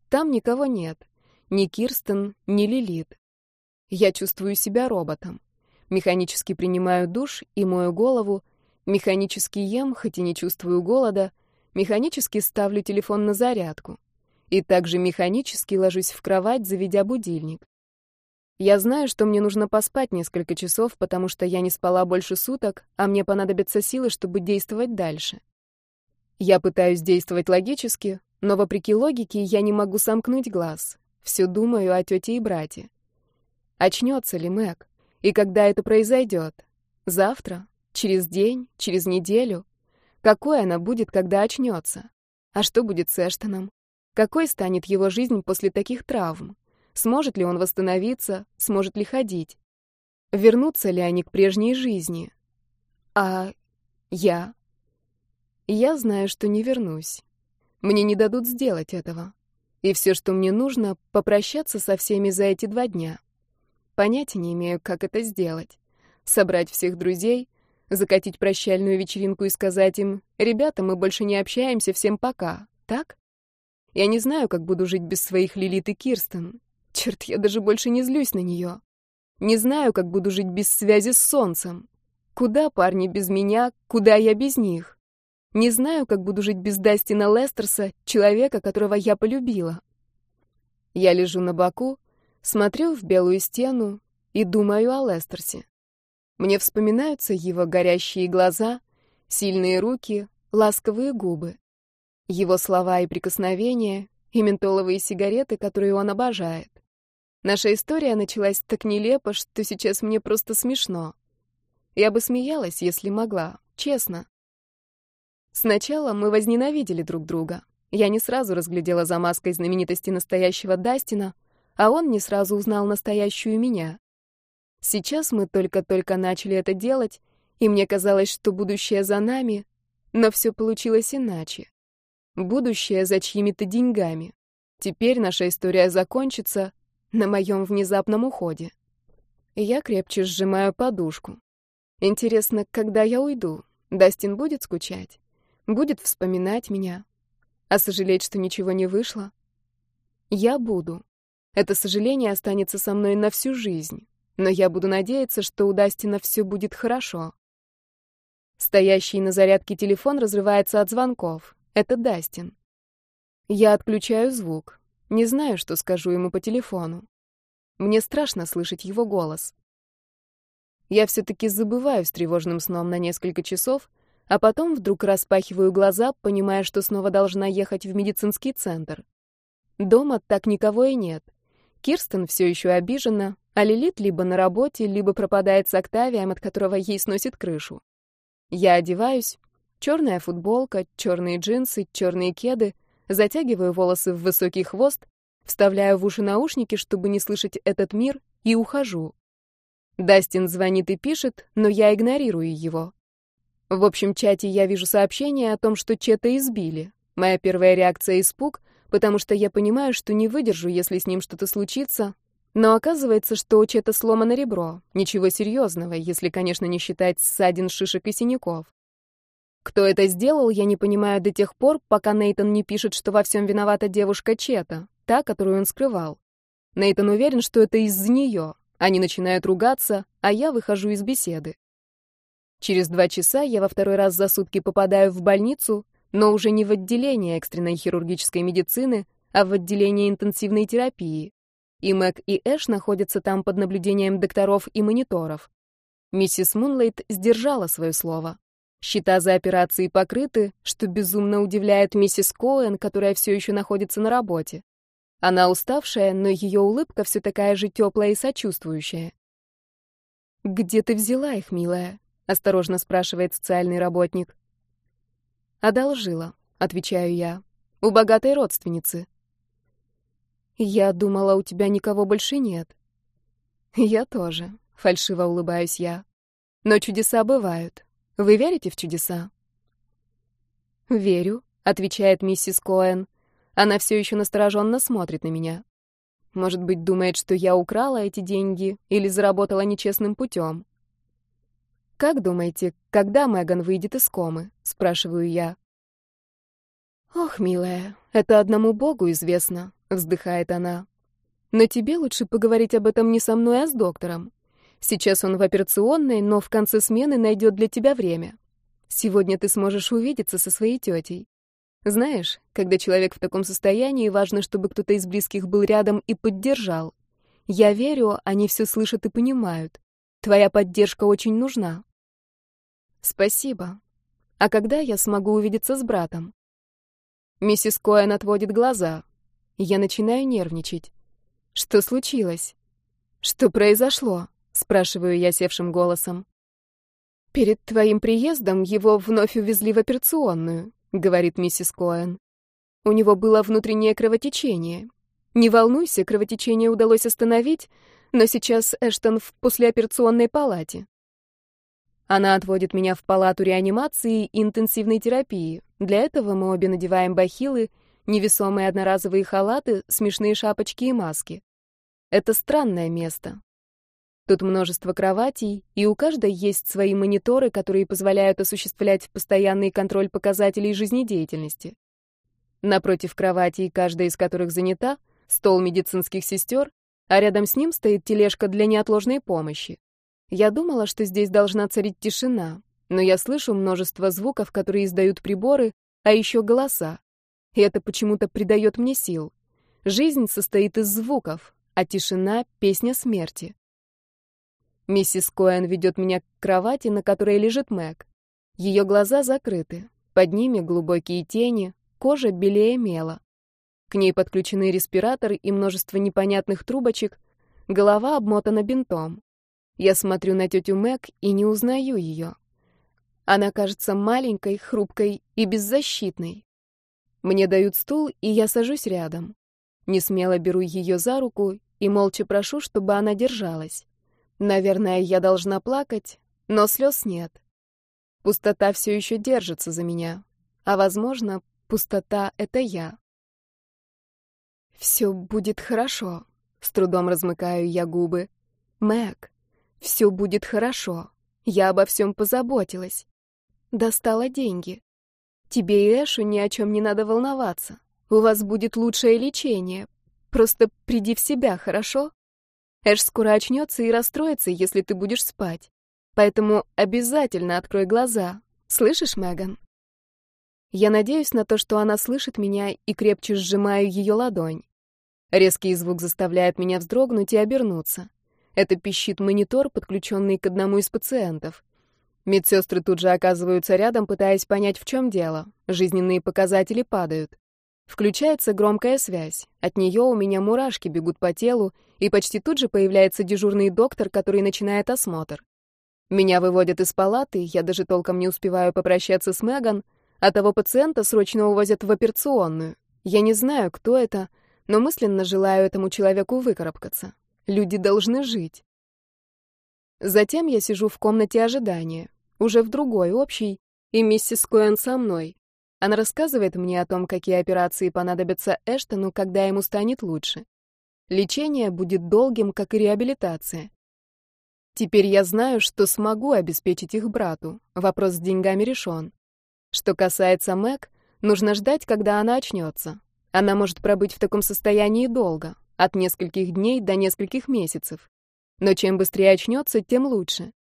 Speaker 2: Там никого нет. Ни Кирстен, ни Лилит. Я чувствую себя роботом. Механически принимаю душ и мою голову, механически ем, хоть и не чувствую голода, механически ставлю телефон на зарядку. И также механически ложусь в кровать, заведя будильник. Я знаю, что мне нужно поспать несколько часов, потому что я не спала больше суток, а мне понадобятся силы, чтобы действовать дальше. Я пытаюсь действовать логически, но вопреки логике я не могу сомкнуть глаз. Все думаю о тете и брате. Очнется ли Мэг? И когда это произойдет? Завтра? Через день? Через неделю? Какой она будет, когда очнется? А что будет с Эштоном? Какой станет его жизнь после таких травм? Сможет ли он восстановиться? Сможет ли ходить? Вернутся ли они к прежней жизни? А я? Я знаю, что не вернусь. Мне не дадут сделать этого. И все, что мне нужно, попрощаться со всеми за эти два дня. Понятия не имею, как это сделать. Собрать всех друзей, закатить прощальную вечеринку и сказать им, «Ребята, мы больше не общаемся, всем пока». Так? Я не знаю, как буду жить без своих Лилит и Кирстен. Черт, я даже больше не злюсь на нее. Не знаю, как буду жить без связи с солнцем. Куда парни без меня, куда я без них? Не знаю, как буду жить без Дастина Лестерса, человека, которого я полюбила. Я лежу на боку, смотрю в белую стену и думаю о Лестерсе. Мне вспоминаются его горящие глаза, сильные руки, ласковые губы, его слова и прикосновения, и ментоловые сигареты, которые он обожает. Наша история началась так нелепо, что сейчас мне просто смешно. Я бы смеялась, если могла, честно. Сначала мы возненавидели друг друга. Я не сразу разглядела за маской знаменитости настоящего Дастина, а он не сразу узнал настоящую меня. Сейчас мы только-только начали это делать, и мне казалось, что будущее за нами, но все получилось иначе. Будущее за чьими-то деньгами. Теперь наша история закончится, на моем внезапном уходе. Я крепче сжимаю подушку. Интересно, когда я уйду, Дастин будет скучать? Будет вспоминать меня? А сожалеть, что ничего не вышло? Я буду. Это сожаление останется со мной на всю жизнь. Но я буду надеяться, что у Дастина все будет хорошо. Стоящий на зарядке телефон разрывается от звонков. Это Дастин. Я отключаю звук. Не знаю, что скажу ему по телефону. Мне страшно слышать его голос. Я все-таки забываю с тревожным сном на несколько часов, а потом вдруг распахиваю глаза, понимая, что снова должна ехать в медицинский центр. Дома так никого и нет. Кирстен все еще обижена, а Лилит либо на работе, либо пропадает с Октавием, от которого ей сносит крышу. Я одеваюсь. Черная футболка, черные джинсы, черные кеды, затягиваю волосы в высокий хвост, вставляю в уши наушники, чтобы не слышать этот мир, и ухожу. Дастин звонит и пишет, но я игнорирую его. В общем чате я вижу сообщение о том, что Чета избили. Моя первая реакция — испуг, потому что я понимаю, что не выдержу, если с ним что-то случится. Но оказывается, что у Чета сломано ребро. Ничего серьезного, если, конечно, не считать ссадин, шишек и синяков. Кто это сделал, я не понимаю до тех пор, пока Нейтон не пишет, что во всем виновата девушка Чета, та, которую он скрывал. Нейтон уверен, что это из-за нее. Они начинают ругаться, а я выхожу из беседы. Через два часа я во второй раз за сутки попадаю в больницу, но уже не в отделение экстренной хирургической медицины, а в отделение интенсивной терапии. И Мэг и Эш находятся там под наблюдением докторов и мониторов. Миссис Мунлейт сдержала свое слово. Счета за операции покрыты, что безумно удивляет миссис Коэн, которая все еще находится на работе. Она уставшая, но ее улыбка все такая же теплая и сочувствующая. «Где ты взяла их, милая?» — осторожно спрашивает социальный работник. «Одолжила», — отвечаю я, — «у богатой родственницы».
Speaker 1: Я думала, у тебя никого больше нет. Я тоже, фальшиво улыбаюсь я. Но чудеса бывают. Вы верите в чудеса? Верю, отвечает миссис Коэн. Она все еще настороженно смотрит на меня. Может быть, думает, что я украла эти деньги или заработала нечестным путем. «Как думаете, когда Меган выйдет из комы?» — спрашиваю я. «Ох, милая, это одному Богу известно», — вздыхает она. «Но тебе лучше поговорить об этом не со мной, а с доктором. Сейчас он в операционной, но в конце смены найдет для тебя время. Сегодня ты сможешь увидеться со своей тетей. Знаешь, когда человек в таком состоянии, важно, чтобы кто-то из близких был рядом и поддержал. Я верю, они все слышат и понимают. Твоя поддержка очень нужна. Спасибо. А когда я смогу увидеться с братом? Миссис Коэн отводит глаза. Я начинаю нервничать. Что случилось? Что произошло? Спрашиваю я севшим голосом. Перед твоим приездом его вновь увезли в операционную, говорит миссис Коэн. У него было внутреннее кровотечение. Не волнуйся, кровотечение удалось остановить, но сейчас Эштон в послеоперационной палате. Она отводит меня в палату реанимации и интенсивной терапии. Для этого мы обе надеваем бахилы, невесомые одноразовые халаты, смешные шапочки и маски. Это странное место. Тут множество кроватей, и у каждой есть свои мониторы, которые позволяют осуществлять постоянный контроль показателей жизнедеятельности. Напротив кроватей, каждая из которых занята, стол медицинских сестер, а рядом с ним стоит тележка для неотложной помощи. Я думала, что здесь должна царить тишина, но я слышу множество звуков, которые издают приборы, а еще голоса. И это почему-то придает мне сил. Жизнь состоит из звуков, а тишина — песня смерти. Миссис Коэн ведет меня к кровати, на которой лежит Мэг. Ее глаза закрыты, под ними глубокие тени, кожа белее мела. К ней подключены респираторы и множество непонятных трубочек, голова обмотана бинтом. Я смотрю на тетю Мэг и не узнаю ее. Она кажется маленькой, хрупкой и беззащитной. Мне дают стул, и я сажусь рядом. Не смело беру ее за руку и молча прошу, чтобы она держалась. Наверное, я должна плакать, но слез нет. Пустота все еще держится за меня. А, возможно, пустота — это я. «Все будет хорошо», — с трудом размыкаю я губы. «Мэг, все будет хорошо. Я обо всем позаботилась. Достала деньги. Тебе и Эшу ни о чем не надо волноваться. У вас будет лучшее лечение. Просто приди в себя, хорошо? Эш скоро очнется и расстроится, если ты будешь спать. Поэтому обязательно открой глаза. Слышишь, Меган? Я надеюсь на то, что она слышит меня и крепче сжимаю ее ладонь. Резкий звук заставляет меня вздрогнуть и обернуться. Это пищит монитор, подключенный к одному из пациентов. Медсестры тут же оказываются рядом, пытаясь понять, в чем дело. Жизненные показатели падают. Включается громкая связь. От нее у меня мурашки бегут по телу, и почти тут же появляется дежурный доктор, который начинает осмотр. Меня выводят из палаты, я даже толком не успеваю попрощаться с Меган, а того пациента срочно увозят в операционную. Я не знаю, кто это, но мысленно желаю этому человеку выкарабкаться. Люди должны жить. Затем я сижу в комнате ожидания, уже в другой, общей, и миссис Коэн со мной. Она рассказывает мне о том, какие операции понадобятся Эштону, когда ему станет лучше. Лечение будет долгим, как и реабилитация. Теперь я знаю, что смогу обеспечить их брату. Вопрос с деньгами решен. Что касается Мэг, нужно ждать, когда она очнется. Она может пробыть в таком состоянии долго. От нескольких дней до нескольких месяцев. Но чем быстрее очнется, тем лучше.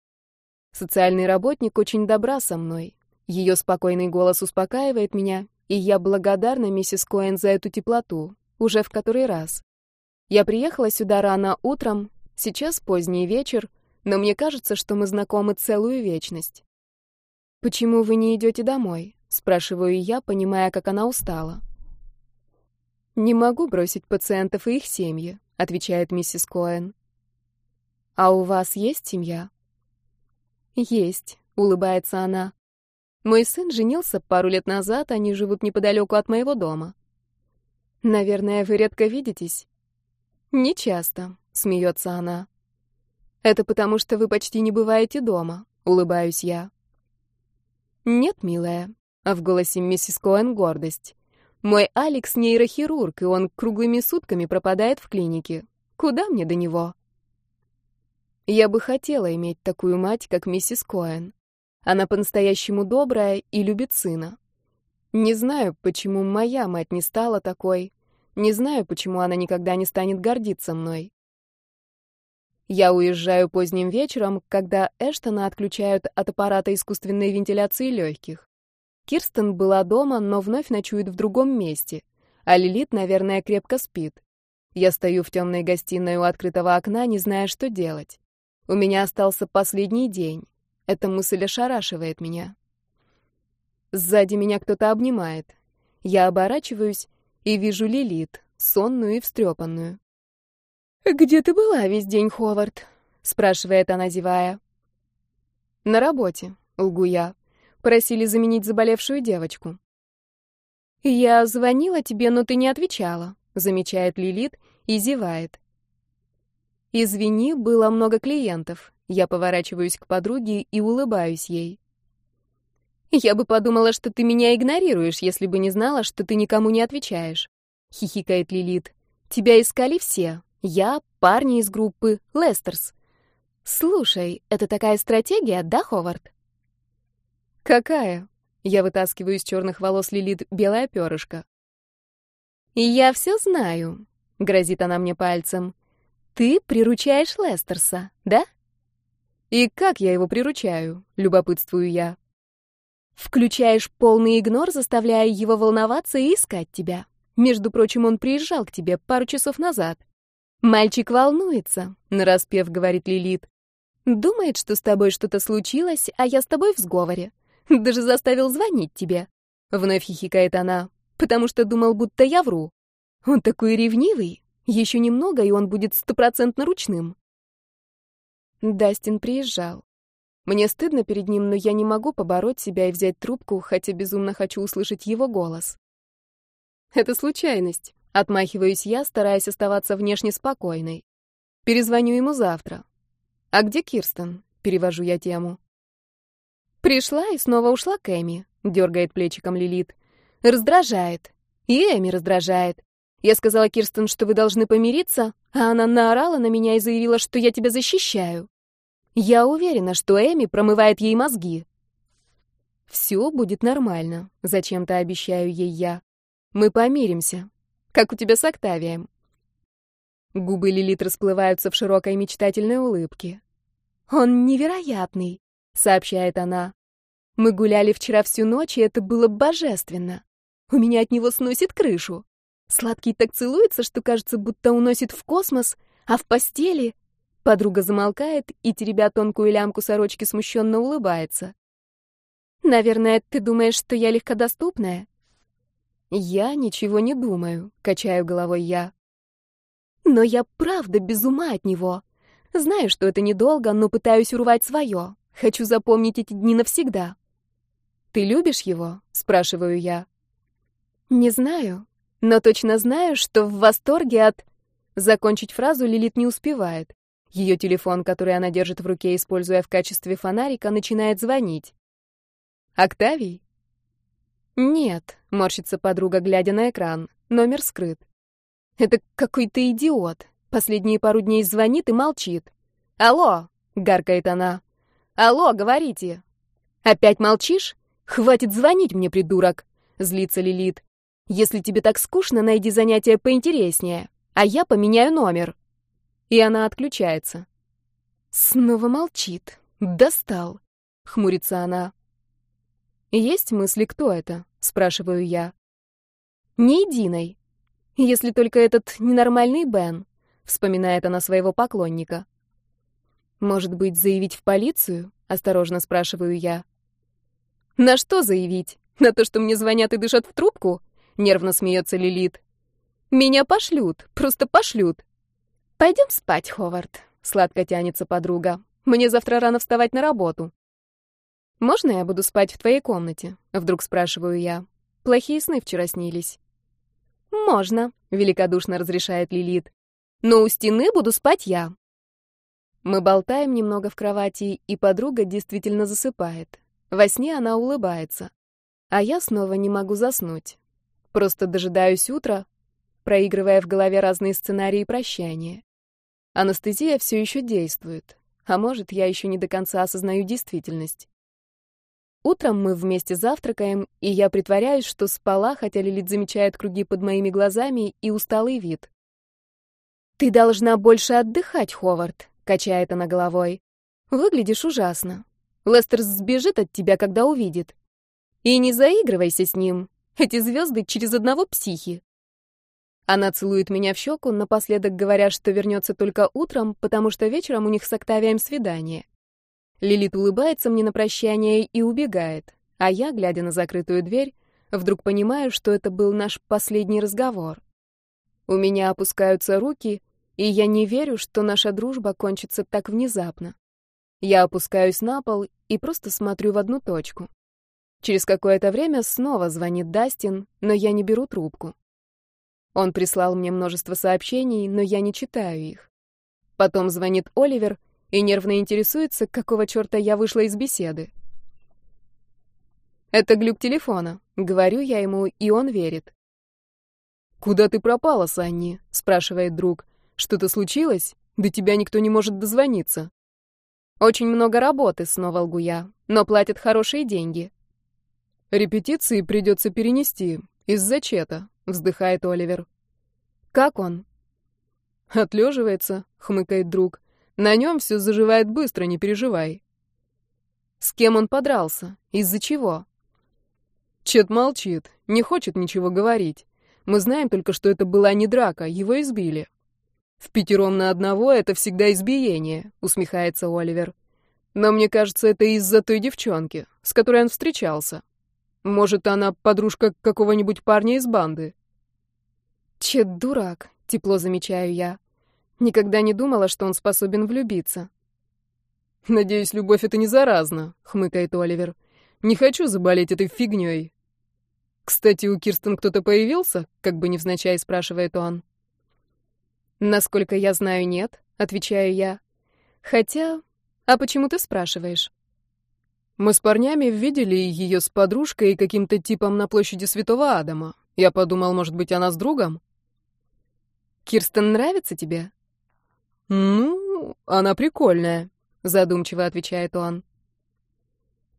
Speaker 1: Социальный работник очень добра со мной. Ее спокойный голос успокаивает меня, и я благодарна миссис Коэн за эту теплоту, уже в который раз. Я приехала сюда рано утром, сейчас поздний вечер, но мне кажется, что мы знакомы целую вечность. «Почему вы не идете домой?» — спрашиваю я, понимая, как она устала. «Не могу бросить пациентов и их семьи», — отвечает миссис Коэн. «А у вас есть семья?» «Есть», — улыбается она. «Мой сын женился пару лет назад, они живут неподалеку от моего дома». «Наверное, вы редко видитесь.
Speaker 2: «Не часто», — смеется она. «Это потому, что вы почти не бываете дома», — улыбаюсь я. «Нет, милая», — а в голосе миссис Коэн гордость. «Мой Алекс нейрохирург, и он круглыми сутками пропадает в клинике. Куда мне до него?» Я бы хотела иметь такую мать, как миссис Коэн. Она по-настоящему добрая и любит сына. Не знаю, почему моя мать не стала такой. Не знаю, почему она никогда не станет гордиться мной. Я уезжаю поздним вечером, когда Эштона отключают от аппарата искусственной вентиляции легких. Кирстен была дома, но вновь ночует в другом месте, а Лилит, наверное, крепко спит. Я стою в темной гостиной у открытого окна, не зная, что делать. У меня остался последний день. Эта мысль ошарашивает меня. Сзади меня кто-то обнимает. Я оборачиваюсь и вижу Лилит, сонную и встрепанную. «Где ты была весь день, Ховард?» — спрашивает она, зевая. «На работе», — лгу я. Просили заменить заболевшую девочку. «Я звонила тебе, но ты не отвечала», — замечает Лилит и зевает. «Извини, было много клиентов». Я поворачиваюсь к подруге и улыбаюсь ей. «Я бы подумала, что ты меня игнорируешь, если бы не знала, что ты никому не отвечаешь», — хихикает Лилит. «Тебя искали все. Я, парни из группы, Лестерс. Слушай, это такая стратегия, да, Ховард?» «Какая?» — я вытаскиваю из черных волос Лилит белое перышко. «Я все знаю», — грозит она мне пальцем. «Ты приручаешь Лестерса, да?» «И как я его приручаю?» — любопытствую я. Включаешь полный игнор, заставляя его волноваться и искать тебя. Между прочим, он приезжал к тебе пару часов назад. Мальчик волнуется, нараспев говорит Лилит. Думает, что с тобой что-то случилось, а я с тобой в сговоре. Даже заставил звонить тебе. Вновь хихикает она, потому что думал, будто я вру. Он такой ревнивый. Еще немного, и он будет стопроцентно ручным. Дастин приезжал. Мне стыдно перед ним, но я не могу побороть себя и взять трубку, хотя безумно хочу услышать его голос. Это случайность. Отмахиваюсь я, стараясь оставаться внешне спокойной. Перезвоню ему завтра. А где Кирстен? Перевожу я тему. Пришла и снова ушла к Эми, дергает плечиком Лилит. Раздражает. И Эми раздражает. Я сказала Кирстен, что вы должны помириться, а она наорала на меня и заявила, что я тебя защищаю. Я уверена, что Эми промывает ей мозги. Все будет нормально, зачем-то обещаю ей я. Мы помиримся. Как у тебя с Октавием. Губы Лилит расплываются в широкой мечтательной улыбке. Он невероятный, сообщает она. Мы гуляли вчера всю ночь, и это было божественно. У меня от него сносит крышу. Сладкий так целуется, что кажется, будто уносит в космос, а в постели Подруга замолкает и, теребя тонкую лямку сорочки, смущенно улыбается. «Наверное, ты думаешь, что я легкодоступная?» «Я ничего не думаю», — качаю головой я. «Но я правда без ума от него. Знаю, что это недолго, но пытаюсь урвать свое. Хочу запомнить эти дни навсегда». «Ты любишь его?» — спрашиваю я. «Не знаю, но точно знаю, что в восторге от...» Закончить фразу Лилит не успевает. Ее телефон, который она держит в руке, используя в качестве фонарика, начинает звонить. «Октавий?» «Нет», — морщится подруга, глядя на экран. Номер скрыт. «Это какой-то идиот. Последние пару дней звонит и молчит. Алло!» — гаркает она. «Алло, говорите!» «Опять молчишь? Хватит звонить мне, придурок!» — злится Лилит. «Если тебе так скучно, найди занятие поинтереснее, а я поменяю номер» и она отключается. Снова молчит. Достал. Хмурится она. Есть мысли, кто это? Спрашиваю я. Ни единой. Если только этот ненормальный Бен, вспоминает она своего поклонника. Может быть, заявить в полицию? Осторожно спрашиваю я. На что заявить? На то, что мне звонят и дышат в трубку? Нервно смеется Лилит. Меня пошлют, просто пошлют. «Пойдем спать, Ховард», — сладко тянется подруга. «Мне завтра рано вставать на работу». «Можно я буду спать в твоей комнате?» — вдруг спрашиваю я. «Плохие сны вчера снились». «Можно», — великодушно разрешает Лилит.
Speaker 1: но у стены буду спать я.
Speaker 2: Мы болтаем немного в кровати, и подруга действительно засыпает. Во сне она улыбается. А я снова не могу заснуть. Просто дожидаюсь утра, проигрывая в голове разные сценарии прощания. Анестезия все еще действует. А может, я еще не до конца осознаю действительность. Утром мы вместе завтракаем, и я притворяюсь, что спала, хотя Лилит замечает круги под моими глазами и усталый вид.
Speaker 1: «Ты должна больше отдыхать, Ховард», — качает она головой. «Выглядишь ужасно. Лестер сбежит от тебя, когда увидит. И не заигрывайся с ним. Эти звезды через одного психи».
Speaker 2: Она целует меня в щеку, напоследок говоря, что вернется только утром, потому что вечером у них с Октавием свидание. Лилит улыбается мне на прощание и убегает, а я, глядя на закрытую дверь, вдруг понимаю, что это был наш последний разговор. У меня опускаются руки, и я не верю, что наша дружба кончится так внезапно. Я опускаюсь на пол и просто смотрю в одну точку. Через какое-то время снова звонит Дастин, но я не беру трубку. Он прислал мне множество сообщений, но я не читаю их. Потом звонит Оливер — и нервно интересуется, какого черта я вышла из беседы. «Это глюк телефона», — говорю я ему, и он верит.
Speaker 3: «Куда ты пропала, Санни?» — спрашивает друг. «Что-то случилось? До тебя никто не может дозвониться».
Speaker 2: «Очень много работы», — снова лгу я, «но платят хорошие деньги».
Speaker 3: «Репетиции придется перенести. Из-за чета», — вздыхает Оливер.
Speaker 2: «Как он?»
Speaker 3: «Отлеживается», — хмыкает друг. На нем все заживает быстро, не переживай.
Speaker 2: С кем он подрался? Из-за чего?
Speaker 3: Чет молчит, не хочет ничего говорить. Мы знаем только, что это была не драка, его избили. В пятером на одного это всегда избиение, усмехается Оливер. Но мне кажется, это из-за той девчонки, с которой он встречался. Может, она подружка какого-нибудь парня из банды.
Speaker 2: Чет дурак, тепло замечаю я. Никогда не думала, что он способен влюбиться.
Speaker 3: «Надеюсь, любовь — это не заразно», — хмыкает Оливер. «Не хочу заболеть этой фигней». «Кстати, у Кирстен кто-то появился?» — как бы невзначай спрашивает он.
Speaker 2: «Насколько я знаю, нет», — отвечаю я. «Хотя... А почему ты спрашиваешь?»
Speaker 3: «Мы с парнями видели ее с подружкой и каким-то типом на площади Святого Адама. Я подумал, может быть, она с другом?»
Speaker 2: «Кирстен нравится тебе?»
Speaker 3: «Ну, она прикольная», — задумчиво отвечает он.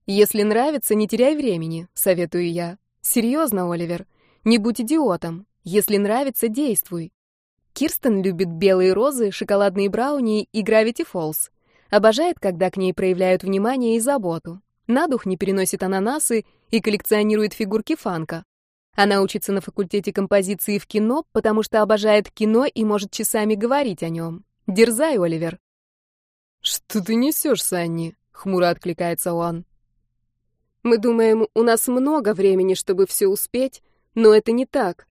Speaker 2: «Если нравится, не теряй времени», — советую я. «Серьезно, Оливер, не будь идиотом. Если нравится, действуй. Кирстен любит белые розы, шоколадные брауни и Гравити Фолз. Обожает, когда к ней проявляют внимание и заботу. На дух не переносит ананасы и коллекционирует фигурки фанка. Она учится на факультете композиции в кино, потому что обожает кино и может часами говорить о нем. Дерзай, Оливер.
Speaker 3: Что ты несешь, Санни? Хмуро откликается он.
Speaker 2: Мы думаем, у нас много времени, чтобы все успеть, но это не так.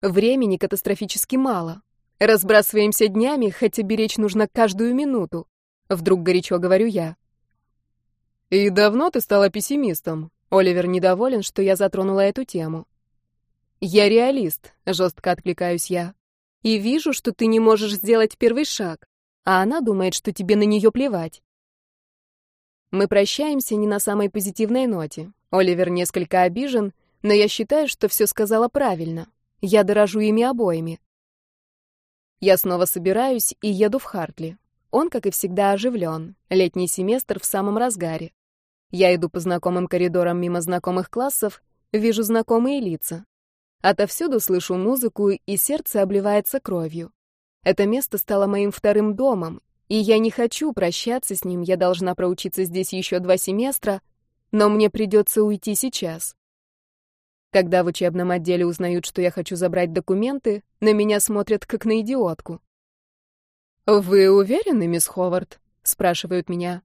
Speaker 2: Времени катастрофически мало. Разбрасываемся днями, хотя беречь нужно каждую минуту. Вдруг горячо говорю я.
Speaker 3: И давно ты стала пессимистом? Оливер недоволен, что я затронула эту тему.
Speaker 2: Я реалист, жестко откликаюсь я и вижу, что ты не можешь сделать первый шаг, а она думает, что тебе на нее плевать. Мы прощаемся не на самой позитивной ноте. Оливер несколько обижен, но я считаю, что все сказала правильно. Я дорожу ими обоими. Я снова собираюсь и еду в Хартли. Он, как и всегда, оживлен. Летний семестр в самом разгаре. Я иду по знакомым коридорам мимо знакомых классов, вижу знакомые лица. Отовсюду слышу музыку, и сердце обливается кровью. Это место стало моим вторым домом, и я не хочу прощаться с ним, я должна проучиться здесь еще два семестра, но мне придется уйти сейчас. Когда в учебном отделе узнают, что я хочу забрать документы, на меня смотрят как на идиотку.
Speaker 3: «Вы уверены, мисс Ховард?» — спрашивают меня.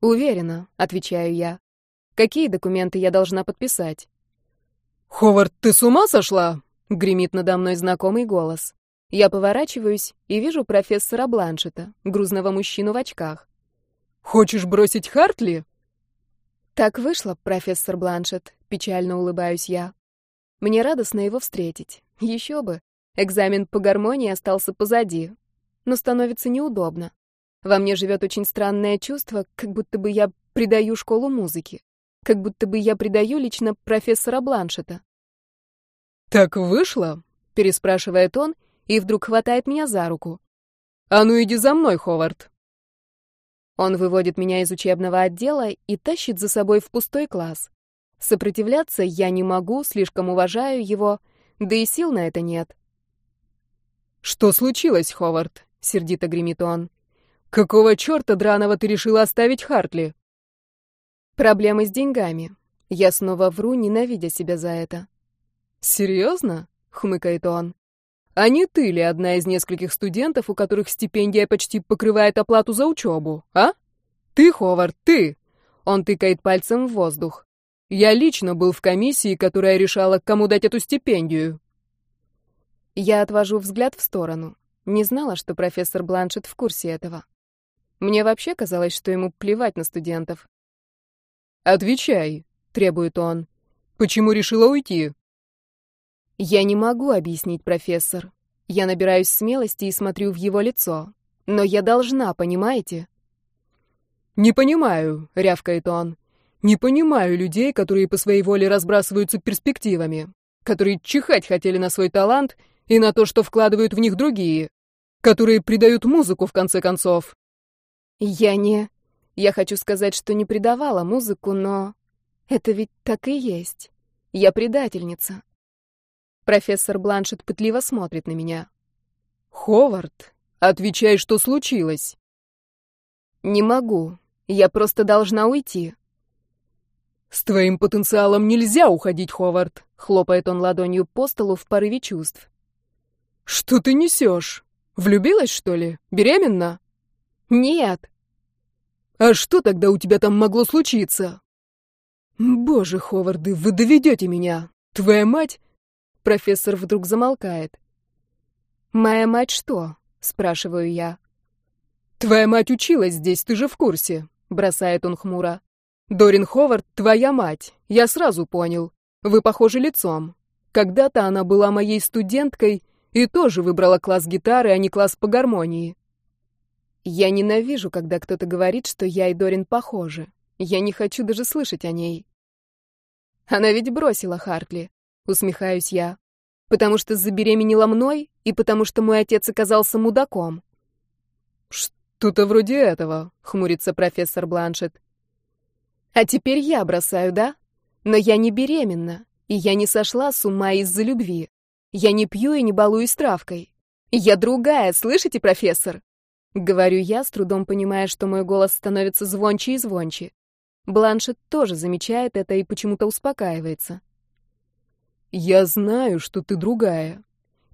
Speaker 2: «Уверена», — отвечаю я. «Какие документы я должна подписать?»
Speaker 3: «Ховард, ты с ума сошла?» — гремит надо мной знакомый голос.
Speaker 2: Я поворачиваюсь и вижу профессора Бланшета, грузного мужчину в очках.
Speaker 3: «Хочешь бросить Хартли?»
Speaker 2: «Так вышло, профессор Бланшет», — печально улыбаюсь я. «Мне радостно его встретить. Еще бы.
Speaker 1: Экзамен по гармонии остался позади, но становится неудобно. Во мне живет очень странное чувство, как будто бы я предаю школу музыки, как будто бы я предаю лично профессора Бланшета.
Speaker 3: «Так вышло?» — переспрашивает он и вдруг хватает меня за руку. «А ну иди за мной, Ховард!»
Speaker 1: Он выводит меня из учебного отдела и тащит за собой в пустой класс. Сопротивляться я не могу, слишком уважаю его, да и сил на это нет.
Speaker 3: «Что случилось, Ховард?» — сердито гремит он. «Какого черта драного ты решила оставить Хартли?»
Speaker 1: «Проблемы с деньгами. Я снова вру, ненавидя себя за это».
Speaker 3: «Серьезно?» — хмыкает он. «А не ты ли одна из нескольких студентов, у которых стипендия почти покрывает оплату за учебу, а? Ты, Ховард, ты!» Он тыкает пальцем в воздух. «Я лично был в комиссии, которая решала, кому дать эту стипендию».
Speaker 1: Я отвожу взгляд в сторону. Не знала, что профессор Бланшет в курсе этого. Мне вообще казалось, что ему плевать на студентов.
Speaker 3: «Отвечай», — требует он. «Почему решила уйти?»
Speaker 1: Я не могу объяснить, профессор. Я набираюсь смелости и смотрю в его лицо. Но я должна, понимаете?
Speaker 3: «Не понимаю», — рявкает он. «Не понимаю людей, которые по своей воле разбрасываются перспективами, которые чихать хотели на свой талант и на то, что вкладывают в них другие, которые предают музыку, в конце концов.
Speaker 1: Я не... Я хочу сказать, что не предавала музыку, но... Это ведь так и есть. Я предательница. Профессор Бланшет пытливо смотрит на меня.
Speaker 3: «Ховард, отвечай, что случилось».
Speaker 1: «Не могу. Я просто должна уйти».
Speaker 3: «С твоим потенциалом нельзя уходить, Ховард», — хлопает он ладонью по столу в порыве чувств. «Что ты несешь? Влюбилась, что ли? Беременна?»
Speaker 1: «Нет».
Speaker 3: «А что тогда у тебя там могло случиться?» «Боже, Ховарды, вы доведете меня! Твоя мать...»
Speaker 1: Профессор вдруг замолкает. «Моя мать что?» — спрашиваю я.
Speaker 3: «Твоя мать училась здесь, ты же в курсе», — бросает он хмуро. «Дорин Ховард — твоя мать, я сразу понял. Вы похожи лицом. Когда-то она была моей студенткой, и тоже выбрала класс гитары, а не класс по гармонии.
Speaker 1: Я ненавижу, когда кто-то говорит, что я и Дорин похожи. Я не хочу даже слышать о ней. Она ведь бросила Хартли, усмехаюсь я. Потому что забеременела мной и потому что мой отец оказался мудаком.
Speaker 3: Что-то вроде этого, хмурится профессор Бланшет.
Speaker 1: А теперь я бросаю, да? Но я не беременна, и я не сошла с ума из-за любви. Я не пью и не балуюсь травкой. Я другая, слышите, профессор? Говорю я, с трудом понимая, что мой голос становится звонче и звонче. Бланшет тоже замечает это и почему-то успокаивается.
Speaker 3: «Я знаю, что ты другая.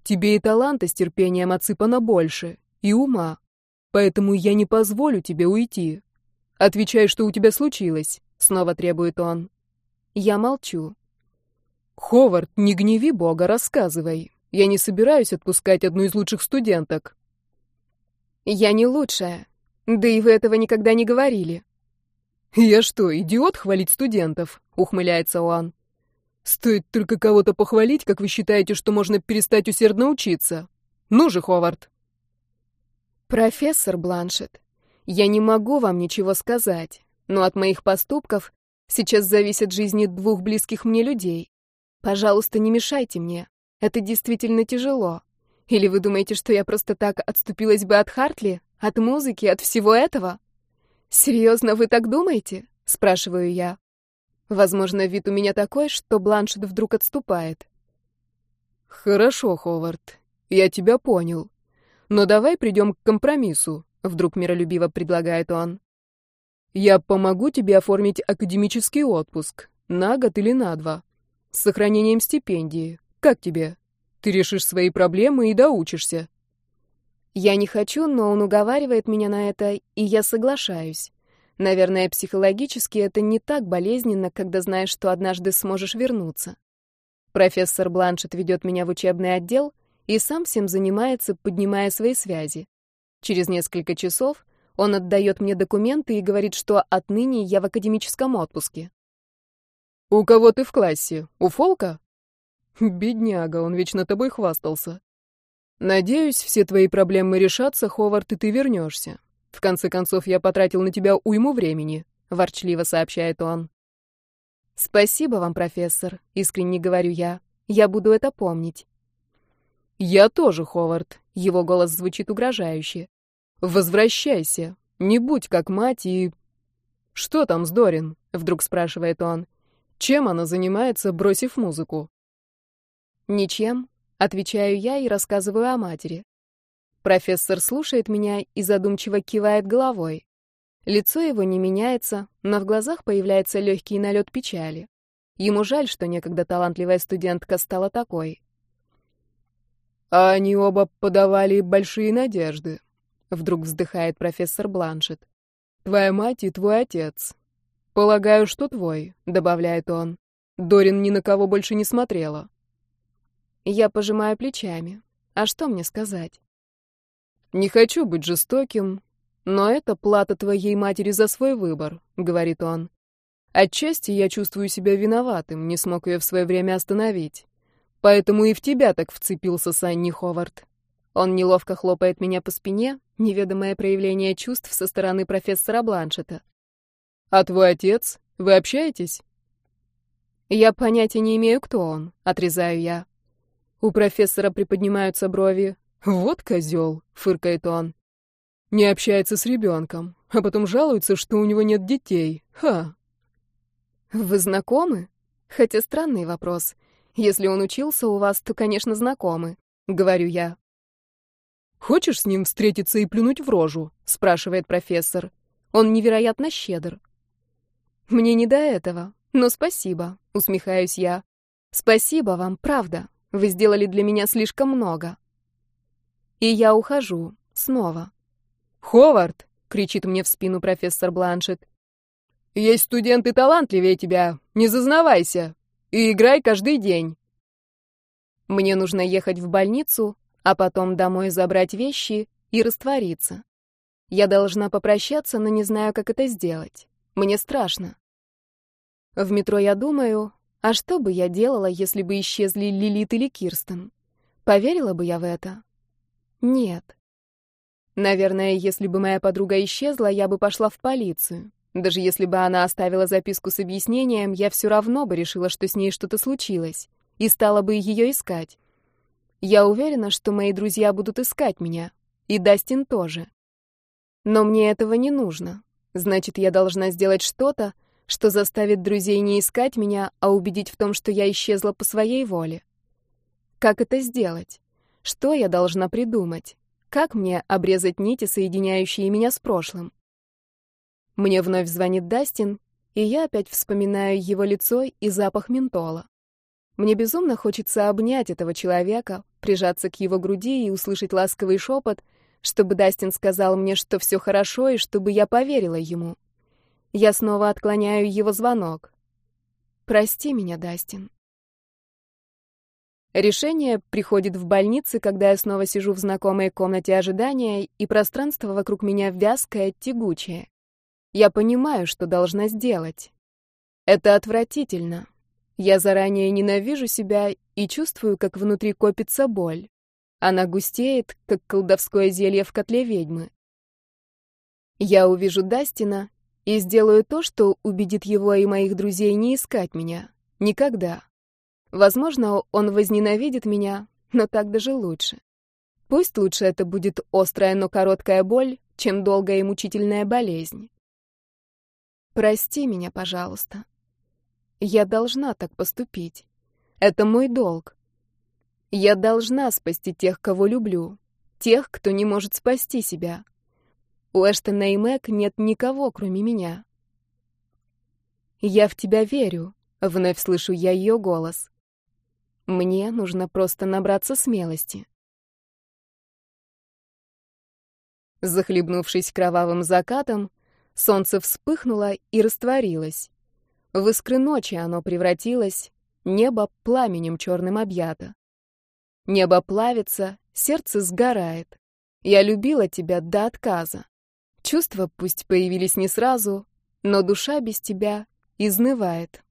Speaker 3: Тебе и таланта с терпением отсыпано больше, и ума. Поэтому я не позволю тебе уйти. Отвечай, что у тебя случилось», — снова требует он.
Speaker 1: Я молчу.
Speaker 3: «Ховард, не гневи Бога, рассказывай. Я не собираюсь отпускать одну из лучших студенток».
Speaker 1: «Я не лучшая. Да и вы этого никогда не говорили».
Speaker 3: «Я что, идиот хвалить студентов?» — ухмыляется он. «Стоит только кого-то похвалить, как вы считаете, что можно перестать усердно учиться. Ну же, Ховард».
Speaker 1: «Профессор Бланшет, я не могу вам ничего сказать, но от моих поступков сейчас зависят жизни двух близких мне людей. Пожалуйста, не мешайте мне. Это действительно тяжело. Или вы думаете, что я просто так отступилась бы от Хартли, от музыки, от всего этого? Серьезно, вы так думаете? Спрашиваю я. Возможно, вид у меня такой, что Бланшет вдруг отступает.
Speaker 3: Хорошо, Ховард, я тебя понял. Но давай придем к компромиссу, вдруг миролюбиво предлагает он. Я помогу тебе оформить академический отпуск на год или на два с сохранением стипендии. Как тебе? Ты решишь свои проблемы и доучишься.
Speaker 1: Я не хочу, но он уговаривает меня на это, и я соглашаюсь. Наверное, психологически это не так болезненно, когда знаешь, что однажды сможешь вернуться. Профессор Бланшет ведет меня в учебный отдел и сам всем занимается, поднимая свои связи. Через несколько часов он отдает мне документы и говорит, что отныне я в академическом отпуске.
Speaker 3: «У кого ты в классе? У Фолка?» «Бедняга, он вечно тобой хвастался». Надеюсь, все твои проблемы решатся, Ховард, и ты вернешься. В конце концов, я потратил на тебя уйму времени, ворчливо сообщает он.
Speaker 1: Спасибо вам, профессор, искренне говорю я. Я буду это помнить.
Speaker 3: Я тоже, Ховард. Его голос звучит угрожающе. Возвращайся. Не будь как мать и... Что там с Дорин? Вдруг спрашивает он. Чем она занимается, бросив музыку?
Speaker 1: Ничем, отвечаю я и рассказываю о матери. Профессор слушает меня и задумчиво кивает головой. Лицо его не меняется, но в глазах появляется легкий налет печали. Ему жаль, что некогда талантливая студентка стала такой.
Speaker 3: А они оба подавали большие надежды. Вдруг вздыхает профессор Бланшет. Твоя мать и твой отец. Полагаю, что твой, добавляет он. Дорин ни на кого больше не смотрела.
Speaker 1: Я пожимаю плечами. А что мне сказать?
Speaker 3: Не хочу быть жестоким, но это плата твоей матери за свой выбор, говорит он. Отчасти я чувствую себя виноватым, не смог ее в свое время остановить. Поэтому и в тебя так вцепился Санни Ховард.
Speaker 1: Он неловко хлопает меня по спине, неведомое проявление чувств со стороны профессора Бланшета.
Speaker 3: А твой отец? Вы общаетесь?
Speaker 1: Я понятия не имею, кто он, отрезаю я.
Speaker 3: У профессора приподнимаются брови. Вот козел, фыркает он. Не общается с ребенком, а потом жалуется, что у него нет детей. Ха.
Speaker 1: Вы знакомы? Хотя странный вопрос. Если он учился у вас, то, конечно, знакомы, говорю я.
Speaker 3: Хочешь с ним встретиться и плюнуть в рожу? спрашивает профессор.
Speaker 1: Он невероятно щедр. Мне не до этого, но спасибо, усмехаюсь я. Спасибо вам, правда. Вы сделали для меня слишком много. И я ухожу снова.
Speaker 3: Ховард, кричит мне в спину профессор Бланшет. Есть студенты талантливее тебя. Не зазнавайся. И играй каждый день.
Speaker 1: Мне нужно ехать в больницу, а потом домой забрать вещи и раствориться. Я должна попрощаться, но не знаю, как это сделать. Мне страшно. В метро я думаю, а что бы я делала, если бы исчезли Лилит или Кирстен? Поверила бы я в это? Нет. Наверное, если бы моя подруга исчезла, я бы пошла в полицию. Даже если бы она оставила записку с объяснением, я все равно бы решила, что с ней что-то случилось, и стала бы ее искать. Я уверена, что мои друзья будут искать меня, и Дастин тоже. Но мне этого не нужно. Значит, я должна сделать что-то, что заставит друзей не искать меня, а убедить в том, что я исчезла по своей воле. Как это сделать? Что я должна придумать? Как мне обрезать нити, соединяющие меня с прошлым? Мне вновь звонит Дастин, и я опять вспоминаю его лицо и запах ментола. Мне безумно хочется обнять этого человека, прижаться к его груди и услышать ласковый шепот, чтобы Дастин сказал мне, что все хорошо, и чтобы я поверила ему. Я снова отклоняю его звонок. Прости меня, Дастин. Решение приходит в больнице, когда я снова сижу в знакомой комнате ожидания, и пространство вокруг меня вязкое, тягучее. Я понимаю, что должна сделать. Это отвратительно. Я заранее ненавижу себя и чувствую, как внутри копится боль. Она густеет, как колдовское зелье в котле ведьмы. Я увижу Дастина и сделаю то, что убедит его и моих друзей не искать меня. Никогда. Возможно, он возненавидит меня, но так даже лучше. Пусть лучше это будет острая, но короткая боль, чем долгая и мучительная болезнь. Прости меня, пожалуйста. Я должна так поступить. Это мой долг. Я должна спасти тех, кого люблю, тех, кто не может спасти себя. У Эштона и Мэг нет никого, кроме меня. Я в тебя верю, вновь слышу я ее голос. Мне нужно просто набраться смелости. Захлебнувшись кровавым закатом, Солнце вспыхнуло и растворилось. В искры ночи оно превратилось, небо пламенем черным объято. Небо плавится, сердце сгорает. Я любила тебя до отказа. Чувства пусть появились не сразу, но душа без тебя изнывает.